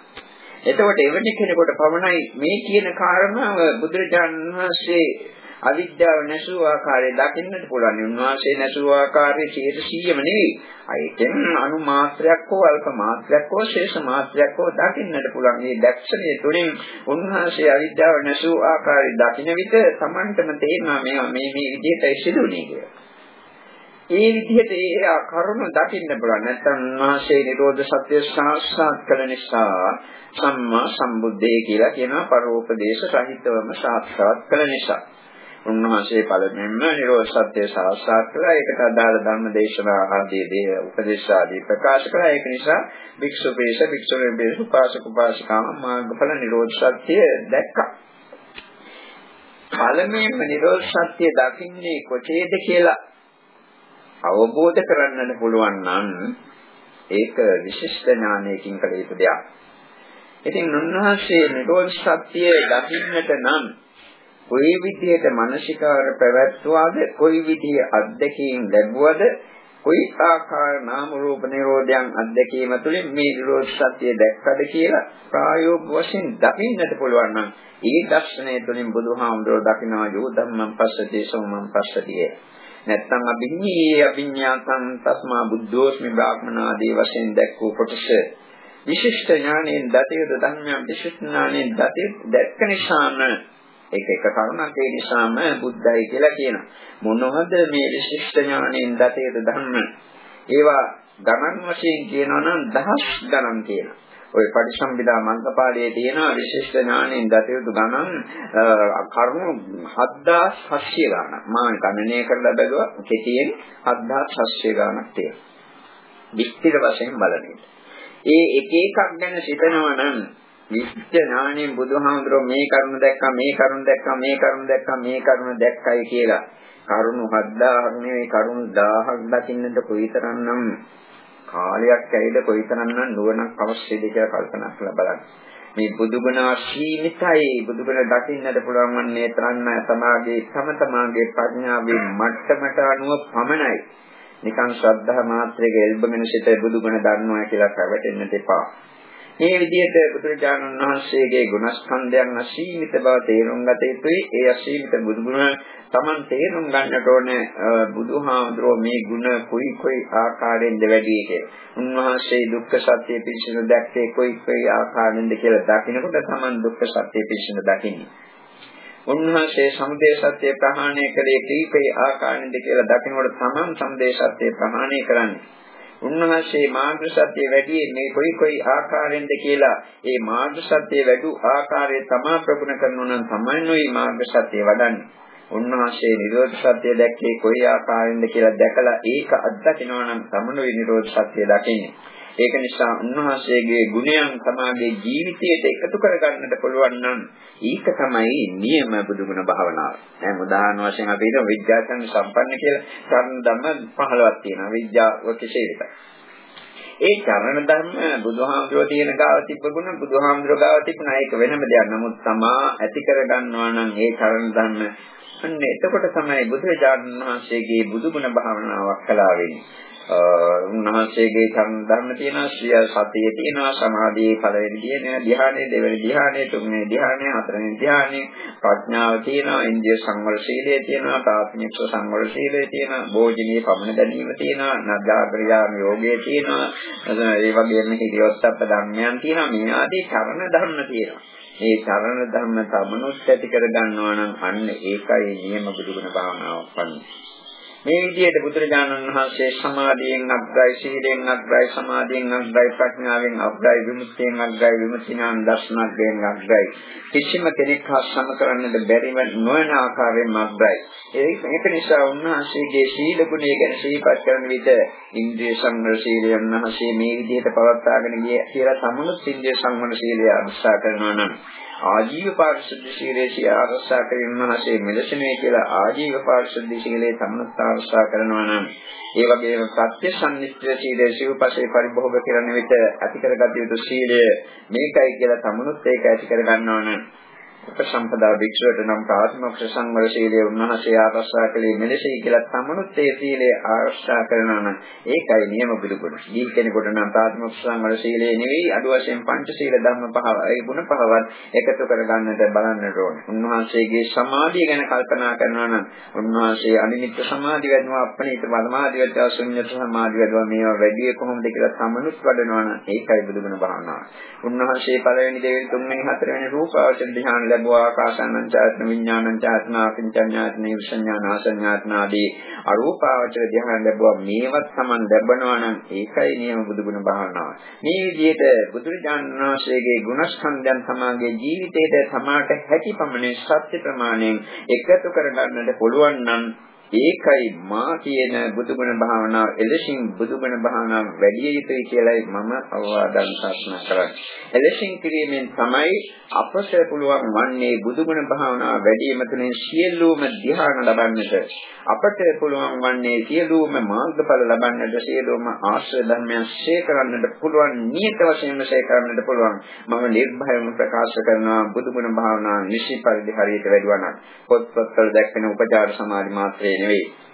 එතකොට එවැනි කෙනෙකුට පමණයි මේ කියන කාරණාව බුදුරජාණන් වහන්සේ අවිද්‍යාව නැසූ ආකාරය දකින්නට පුළුවන්. උන්වහන්සේ නැසූ ආකාරයේ 100%ම නෙවෙයි. අයිතෙන් අනු මාත්‍රයක් හෝ අල්ප මාත්‍රයක් හෝ ශේෂ මාත්‍රයක් හෝ දකින්නට පුළුවන්. මේ දැක්ෂණය තුළින් උන්වහන්සේ අවිද්‍යාව නැසූ ආකාරය දකින විට Tamanටම තේරෙනවා මේ මේ මේ විදිහට සිදුුනේ කියලා. ඒ විදිහට ඒ කරුණ දකින්න පුළුවන්. නැත්නම් උන්වහන්සේ නිරෝධ සත්‍ය සාක්ෂාත් කළ නිසා සම්මා සම්බුද්ධය කියලා කියනවා පරෝපදේශ සහිතවම සාක්ෂාත් කළ නිසා. උන්වහන්සේ පළමුවෙන්ම නිරෝධ සත්‍ය සාක්ෂාත් කළා. ඒකට අදාළ ධර්ම දේශනා ආදී දේ උපදේශ ආදී ප්‍රකාශ කළා. ඒක නිසා භික්ෂු පේශ භික්ෂු වේශ උපාසක උපාසිකාම මාර්ගඵල නිරෝධ සත්‍ය දැක්කා. පළමුවෙන්ම නිරෝධ සත්‍ය දකින්නේ කොටේද කියලා අවබෝධ කරගන්නට පුළුවන් නම් ඒක විශිෂ්ට ඥානයකින් කළ යුතු දෙයක්. ඉතින් උන්වහන්සේ නිරෝධ සත්‍ය දකින්නට නම් කොයි විදිහට මානසිකාර පැවැත්වුවාද කොයි විදිහේ අත්දැකීම් ලැබුවද කොයි ආකාර නාම රූප නිරෝධයන් අත්දැකීම තුළින් මේ නිරෝධ සත්‍ය දැක්කද කියලා ප්‍රායෝගික වශයෙන් දකින්නට පුළුවන් නම් ඒ දර්ශනය තුළින් බුදුහාමුදුරුවෝ දකිනවා යෝ ධම්මං පස්සති සෝමං පස්සතිය නැත්නම් අභිඤ්ඤේ අභිඤ්ඤාතං තස්මා බුද්ධෝස්මි බ්‍රාහ්මනාදී වශයෙන් දැක්වූ කොටස. විශිෂ්ට ඥානයෙන් දතියුතු ධර්මයන් විශිෂ්ට ඥානයෙන් දතිය දැක්ක නිසාම ඒක එක කරුණක් ඒ නිසාම බුද්ධයි කියලා කියනවා. මොනවද මේ විශිෂ්ට ඥානයෙන් දතියුතු ධර්ම ඒවා ගණන් වශයෙන් කියනවා නම් දහස් ගණන් කියනවා. ওই පටිසම්භිදා මන්ත්‍රපාළියේ තියෙන විශේෂ ඥාණයෙන් දතියුතු ගණන් කරුණු 7600 ගණන්. මම ගණනය කරලා බැලුවා කෙටියෙන් 7600 ගණනක් තියෙනවා. විස්තර වශයෙන් බලන්නේ. ඒ එක එකක් ගැන සිතනවා නම් විශ්ච ඥාණයෙන් බුදුහාමුදුරුවෝ මේ කරුණ දැක්කා මේ කරුණ දැක්කා මේ කරුණ දැක්කා මේ කරුණ දැක්කයි කියලා කරුණු 7000ක් නෙවෙයි කරුණු 1000ක් දකින්නට කොයිතරම්නම් කාලයක් ඇවිද කොයිතරම්නම් නුවණක් අවශ්‍යද කියලා කල්පනා කරලා බලන්න. මේ බුදුගුණ අසීමිතයි බුදුගුණ දකින්නට පුළුවන් වන්නේ තරන්න සමාගයේ තම තමාගේ ප්‍රඥාවේ මට්ටමට අනුව පමණයි. නිකන් ශ්‍රද්ධා මාත්‍රයක එල්බගෙන සිට බුදුගුණ දන්නවා කියලා පැවටෙන්නට එපා. මේ විදිහට බුදුරජාණන් වහන්සේගේ ගුණස්කන්ධයන් අසීමිත බව තේරුම් ගත යුතුයි. ඒ අසීමිත බුදුගුණ Taman තේරුම් ගන්නට ඕනේ බුදුහාමුදුරුවෝ මේ ගුණ කුයි කුයි ආකාරයෙන්ද වැඩි කියලා. උන්වහන්සේ දුක්ඛ සත්‍ය පිළිසින දැක්කේ කුයි කුයි ආකාරයෙන්ද කියලා දකිනකොට Taman දුක්ඛ සත්‍ය පිළිසින දකින්නේ. උන්වහන්සේ සමුදය සත්‍ය ප්‍රහාණය කළේ කීපේ ආකාරයෙන්ද කියලා දකිනකොට Taman සමුදය සත්‍ය ප්‍රහාණය කරන්නේ. උන්වහන්සේ මාර්ග සත්‍ය වැඩි මේ කොයි කොයි ආකාරයෙන්ද කියලා ඒ මාර්ග සත්‍ය වැඩි ආකාරය තමා ප්‍රගුණ කරනවා නම් තමයිනුයි මාර්ග සත්‍ය වඩන්නේ. උන්වහන්සේ නිරෝධ සත්‍ය දැක්කේ කොයි ආකාරයෙන්ද කියලා දැකලා ඒක අත්දකිනවා නම් තමනුයි නිරෝධ සත්‍ය දකින්නේ. ඒක නිසා උන්වහන්සේගේ ගුණයන් සමාගයේ ජීවිතයට එකතු කරගන්නට පුළුවන් නම් ඒක තමයි නියම බුදුගුණ භාවනාව. දැන් උදාහරණ වශයෙන් අපි හිතමු විද්‍යාසං සම්පන්න කියලා කර්ණ ධර්ම 15ක් තියෙනවා. විද්‍යාව කෙසේද? ඒ චරණ ධර්ම බුදුහාමුදුරුවෝ තියෙන ගාව තිබ්බ ගුණ බුදුහාමුදුරුවෝ ගාව තිබුණා ඒක වෙනම දෙයක්. නමුත් තමා ඇති කරගන්නවා නම් ඒ චරණ ධර්ම අන්න එතකොට තමයි බුදුරජාණන් වහන්සේගේ බුදුගුණ භාවනාවක් කළා වෙන්නේ. උන්වහන්සේගේ ධර්ම තියෙනවා ශ්‍රිය සතිය තියෙනවා සමාධියේ පළවෙනි තියෙන ධ්‍යානයේ දෙවෙනි ධ්‍යානයේ තුන්වෙනි ධ්‍යානයේ හතරවෙනි ධ්‍යානයේ ප්‍රඥාව තියෙනවා ඉන්දිය සංවර ශීලය තියෙනවා තාපනික සංවර ශීලය තියෙනවා භෝජනීය පමණ දැනීම තියෙනවා නදාග්‍රයාම යෝගය තියෙනවා ඒ වගේම හිරියොත්ප්ප ධර්මයන් තියෙනවා මේ ආදී චරණ ධර්ම තියෙනවා මේ චරණ ධර්ම තමනුත් ඇති කර ගන්නවා නම් අන්න ඒකයි නියම බුදුගුණ භාවනාවක් වන්නේ. මේ විදිහට බුදුරජාණන් වහන්සේ සමාධියෙන් අග්‍රයි සීලෙන් අග්‍රයි සමාධියෙන් අග්‍රයි ප්‍රඥාවෙන් අග්‍රයි විමුක්තියෙන් අග්‍රයි විමුක්තිනාන් දර්ශනයෙන් අග්‍රයි. කිසිම කෙනෙක් හා සම කරන්නට බැරිව නොවන ආකාරයෙන් අග්‍රයි. ඒක නිසා උන්වහන්සේගේ සීල ගුණය ගැන සිහිපත් කරන විට ඉන්ද්‍රිය සංවර සීලය උන්වහන්සේ මේ විදිහට පවත්වාගෙන ගිය කියලා සමුණු ඉන්ද්‍රිය සංවර සීලය අනුශාසනා කරනවා නම් ආජීව පාරිශුද්ධ ශීලයේ ආරක්ෂා කිරීම මහසේ මෙලෙසනේ කියලා ආජීව පාරිශුද්ධ ශීලයේ සම්මත ආරක්ෂා කරනවා නම් ඒ වගේම සත්‍ය සම්නිත්‍ය ශීලයේ සිව්පසේ පරිභෝග කරන විට ඇති කරගත යුතු ශීලය මේකයි කියලා සමුනුත් ඒක ඇති කර ගන්නවා නම් උපසම්පදා භික්ෂුවට නම් ප්‍රාථමික සංවර සීලය උන්වහන්සේ ආරක්ෂා කළේ මෙලෙසයි කියලා තමනුත් ඒ සීලය ආරක්ෂා කරනවා නම් ඒකයි නියම පිළිගුණ. දී කෙනෙකුට නම් ප්‍රාථමික සංවර සීලය නෙවෙයි අඩු වශයෙන් පංච සීල ධර්ම පහව ඒ ගුණ පහවත් එකතු කරගන්නට බලන්නට ඕනේ. උන්වහන්සේගේ සමාධිය ගැන කල්පනා කරනවා නම් උන්වහන්සේ අනිමිත්ත සමාධිය වැඩනවා අපණිත සමාධිය වැඩවා ශුන්‍යත සමාධිය වැඩවා මේවා වැඩි කොහොමද කියලා තමනුත් වඩනවා නම් ඒකයි බුදුගුණ භාවනාව. උන්වහන්සේ පළවෙනි දෙවෙනි තුන්වෙනි හතරවෙනි රූපාවචර ධ්‍යාන ලැබුවා ආකාසානං චාත්ම විඥානං චාත්ම අකින්චඤ්ඤාත්ම විසඤ්ඤාන ආසඤ්ඤාත්ම ආදී අරූපාවචර ධ්‍යාන ලැබුවා මේවත් Taman ලැබනවා නම් ඒකයි නියම බුදුගුණ භාවනාව. මේ විදිහට බුදුරජාණන් වහන්සේගේ ගුණස්කන්ධයන් සමාගයේ ජීවිතයට සමාට හැකි පමණේ සත්‍ය ප්‍රමාණයෙන් එකතු කරගන්නට පුළුවන් නම් ඒකයි මා කියන බුදුගුණ භාවනාව එලෙසින් බුදුගුණ භාවනාව වැඩි යුතුයි කියලායි මම අවවාදන් ශාසනා කරන්නේ. එලෙසින් කිරීමෙන් තමයි අපට පුළුවන් වන්නේ බුදුගුණ භාවනාව වැඩිම තුලින් සියලුම ධ්‍යාන ලබන්නට. අපට පුළුවන් වන්නේ සියලුම මාර්ගඵල ලබන්නට සියලුම ආශ්‍රය ධර්මයන් ශේ කරන්නට පුළුවන් නියත වශයෙන්ම ශේ කරන්නට පුළුවන්. මම නිර්භයව ප්‍රකාශ කරනවා බුදුගුණ භාවනාව නිසි පරිදි හරියට වැඩුවා නම් පොත්පත්වල දැක්වෙන උපචාර සමාධි මාත්‍රේ නෙවෙයි.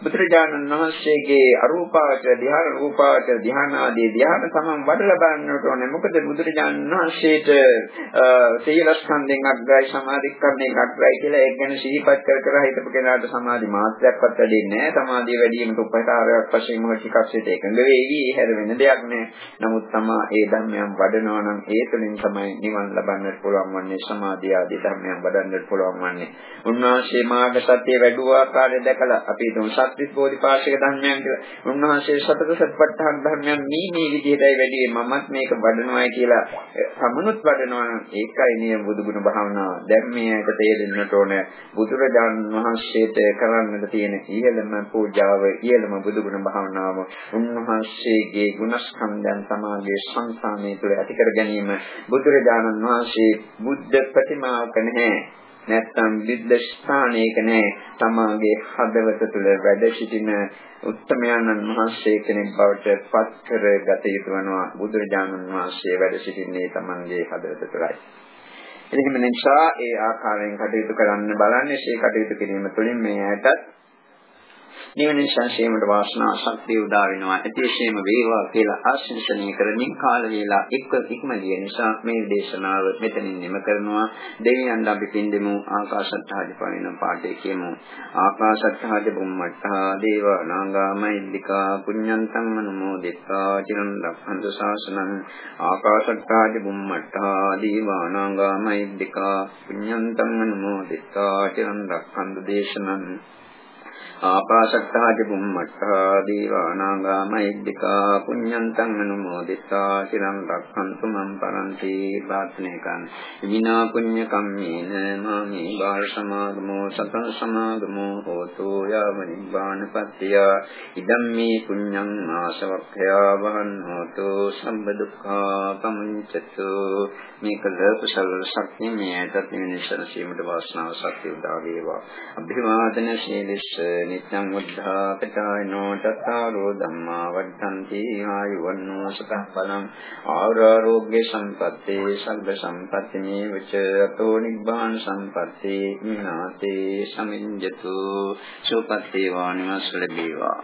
බුදුරජාණන් වහන්සේගේ අරූපාවචර ධ්‍යාන රූපාවචර ධ්‍යාන ආදී ධ්‍යාන තමන් වඩලා බලන්නට ඕනේ. මොකද බුදුරජාණන් වහන්සේට සීලස්කන්ධෙන් අග්‍රයි සමාධිස්කන්ධෙන් අග්‍රයි කියලා ඒක ගැන සිහිපත් කර කර හිතපු කෙනාට සමාධි මාත්‍රයක්වත් වැඩින්නේ නැහැ. සමාධිය වැඩි වීමට උපකාරයක් වශයෙන් මොකක් ටිකක් සිට එකඟ වෙවි. ඒ හැර වෙන දෙයක් නෑ. නමුත් තමා ඒ ධර්මයන් වඩනවා නම් ඒ තුළින් තමයි නිවන් ලබන්නට පුළුවන් වන්නේ සමාධිය ආදී ධර්මයන් වඩන්නට පුළුවන් වන්නේ. උන්වහන්සේ මාර්ග සත්‍ය වැඩුව ආකාරය දැකලා අපි හිතමු සත්‍විස් බෝධිපාශික ධර්මයන් කියලා. උන්වහන්සේ සතර සත්පට්ඨාන ධර්මයන් මේ මේ විදිහටයි වැඩි මමත් මේක වඩනවායි කියලා සමනුත් වඩනවා නම් ඒකයි නියම බුදුගුණ භාවනාව. දැන් මේකට තේරෙන්නට ඕන බුදුරජාණන් වහන්සේට කරන්නට තියෙන ඉහළම පූජාව ඉහළම බුදුගුණ භාවනාව උන්වහන්සේගේ ගුණස්කන්ධයන් සමාගයේ සංසාරණය තුළ ඇති කර ගැනීම බුදුරජාණන් වහන්සේ බුද්ධ ප්‍රතිමාවක නැහැ නැත්නම් විද්ද ස්ථානයක නෑ තමාගේ හදවත තුළ වැඩ සිටින උත්තමයන්න් වහන්සේ කෙනෙක් බවට පත් කරගත යුතු වෙනවා බුදුරජාණන් වහන්සේ වැඩ සිටින්නේ තමන්ගේ හදවත තුළයි. එහෙම නිසා ඒ ආකාරයෙන් කටයුතු කරන්න බලන්නේ ඒ කටයුතු කිරීම තුළින් මේ ඇයටත් නිවන සංසේමට වාසනා ශක්තිය උදා වෙනවා. එතෙසේම වේවා කියලා ආශිර්වාදනය කරමින් කාල වේලා එක්ව ඉක්මනිය නිසා මේ දේශනාව මෙතනින් නිම කරනවා. දෙවියන් අපි පින්දෙමු ආකාශත්හාදි පවින පාඩේ කියමු. ආකාශත්හාදි බුම්මත්හා දේවා නාගාමයිද්దికා පුඤ්ඤන්තං අනුමෝදිතා චිරන් රක්ඛන්තු ශාසනං ආකාශත්හාදි බුම්මත්හා දේවා නාගාමයිද්దికා පුඤ්ඤන්තං අනුමෝදිතා චිරන් රක්ඛන්තු දේශනං ආපාශත්තාජ බුම්මත්තා දේවානාගා මහිද්దికා පුඤ්ඤන්තං අනුමෝදිතා චිරං රක්ඛන්තු මං පරන්ති ප්‍රාර්ථනේකං විනා පුඤ්ඤ කම්මේන මාමේ බාල සමාගමෝ සතං සමාගමෝ හෝතු යාව නිබ්බානපත්ත්‍ය ඉදම්මේ පුඤ්ඤං ආශවක්ඛයා වහන් හෝතු සම්බ දුක්ඛා පමුඤ්චතු මේක ලෝකසල් ශක්තිය මේ ඇතත් නිවන සරසීමට වාසනාව ශක්තිය උදා වේවා. අභිවාදන ශීලස්ස නිත්‍යං උද්ධා පචායනෝ තත්තාරෝ ධම්මා වද්ධන්ති ආයුවන්නෝ සතං බලං ආරෝග්‍ය සම්පත්තේ සබ්බ සම්පත්ති මේවච අතෝ නිබ්බාන සම්පත්තේ විනාතේ සමිඤ්ඤතු සෝපත්තේ වානිවස් ලැබේවා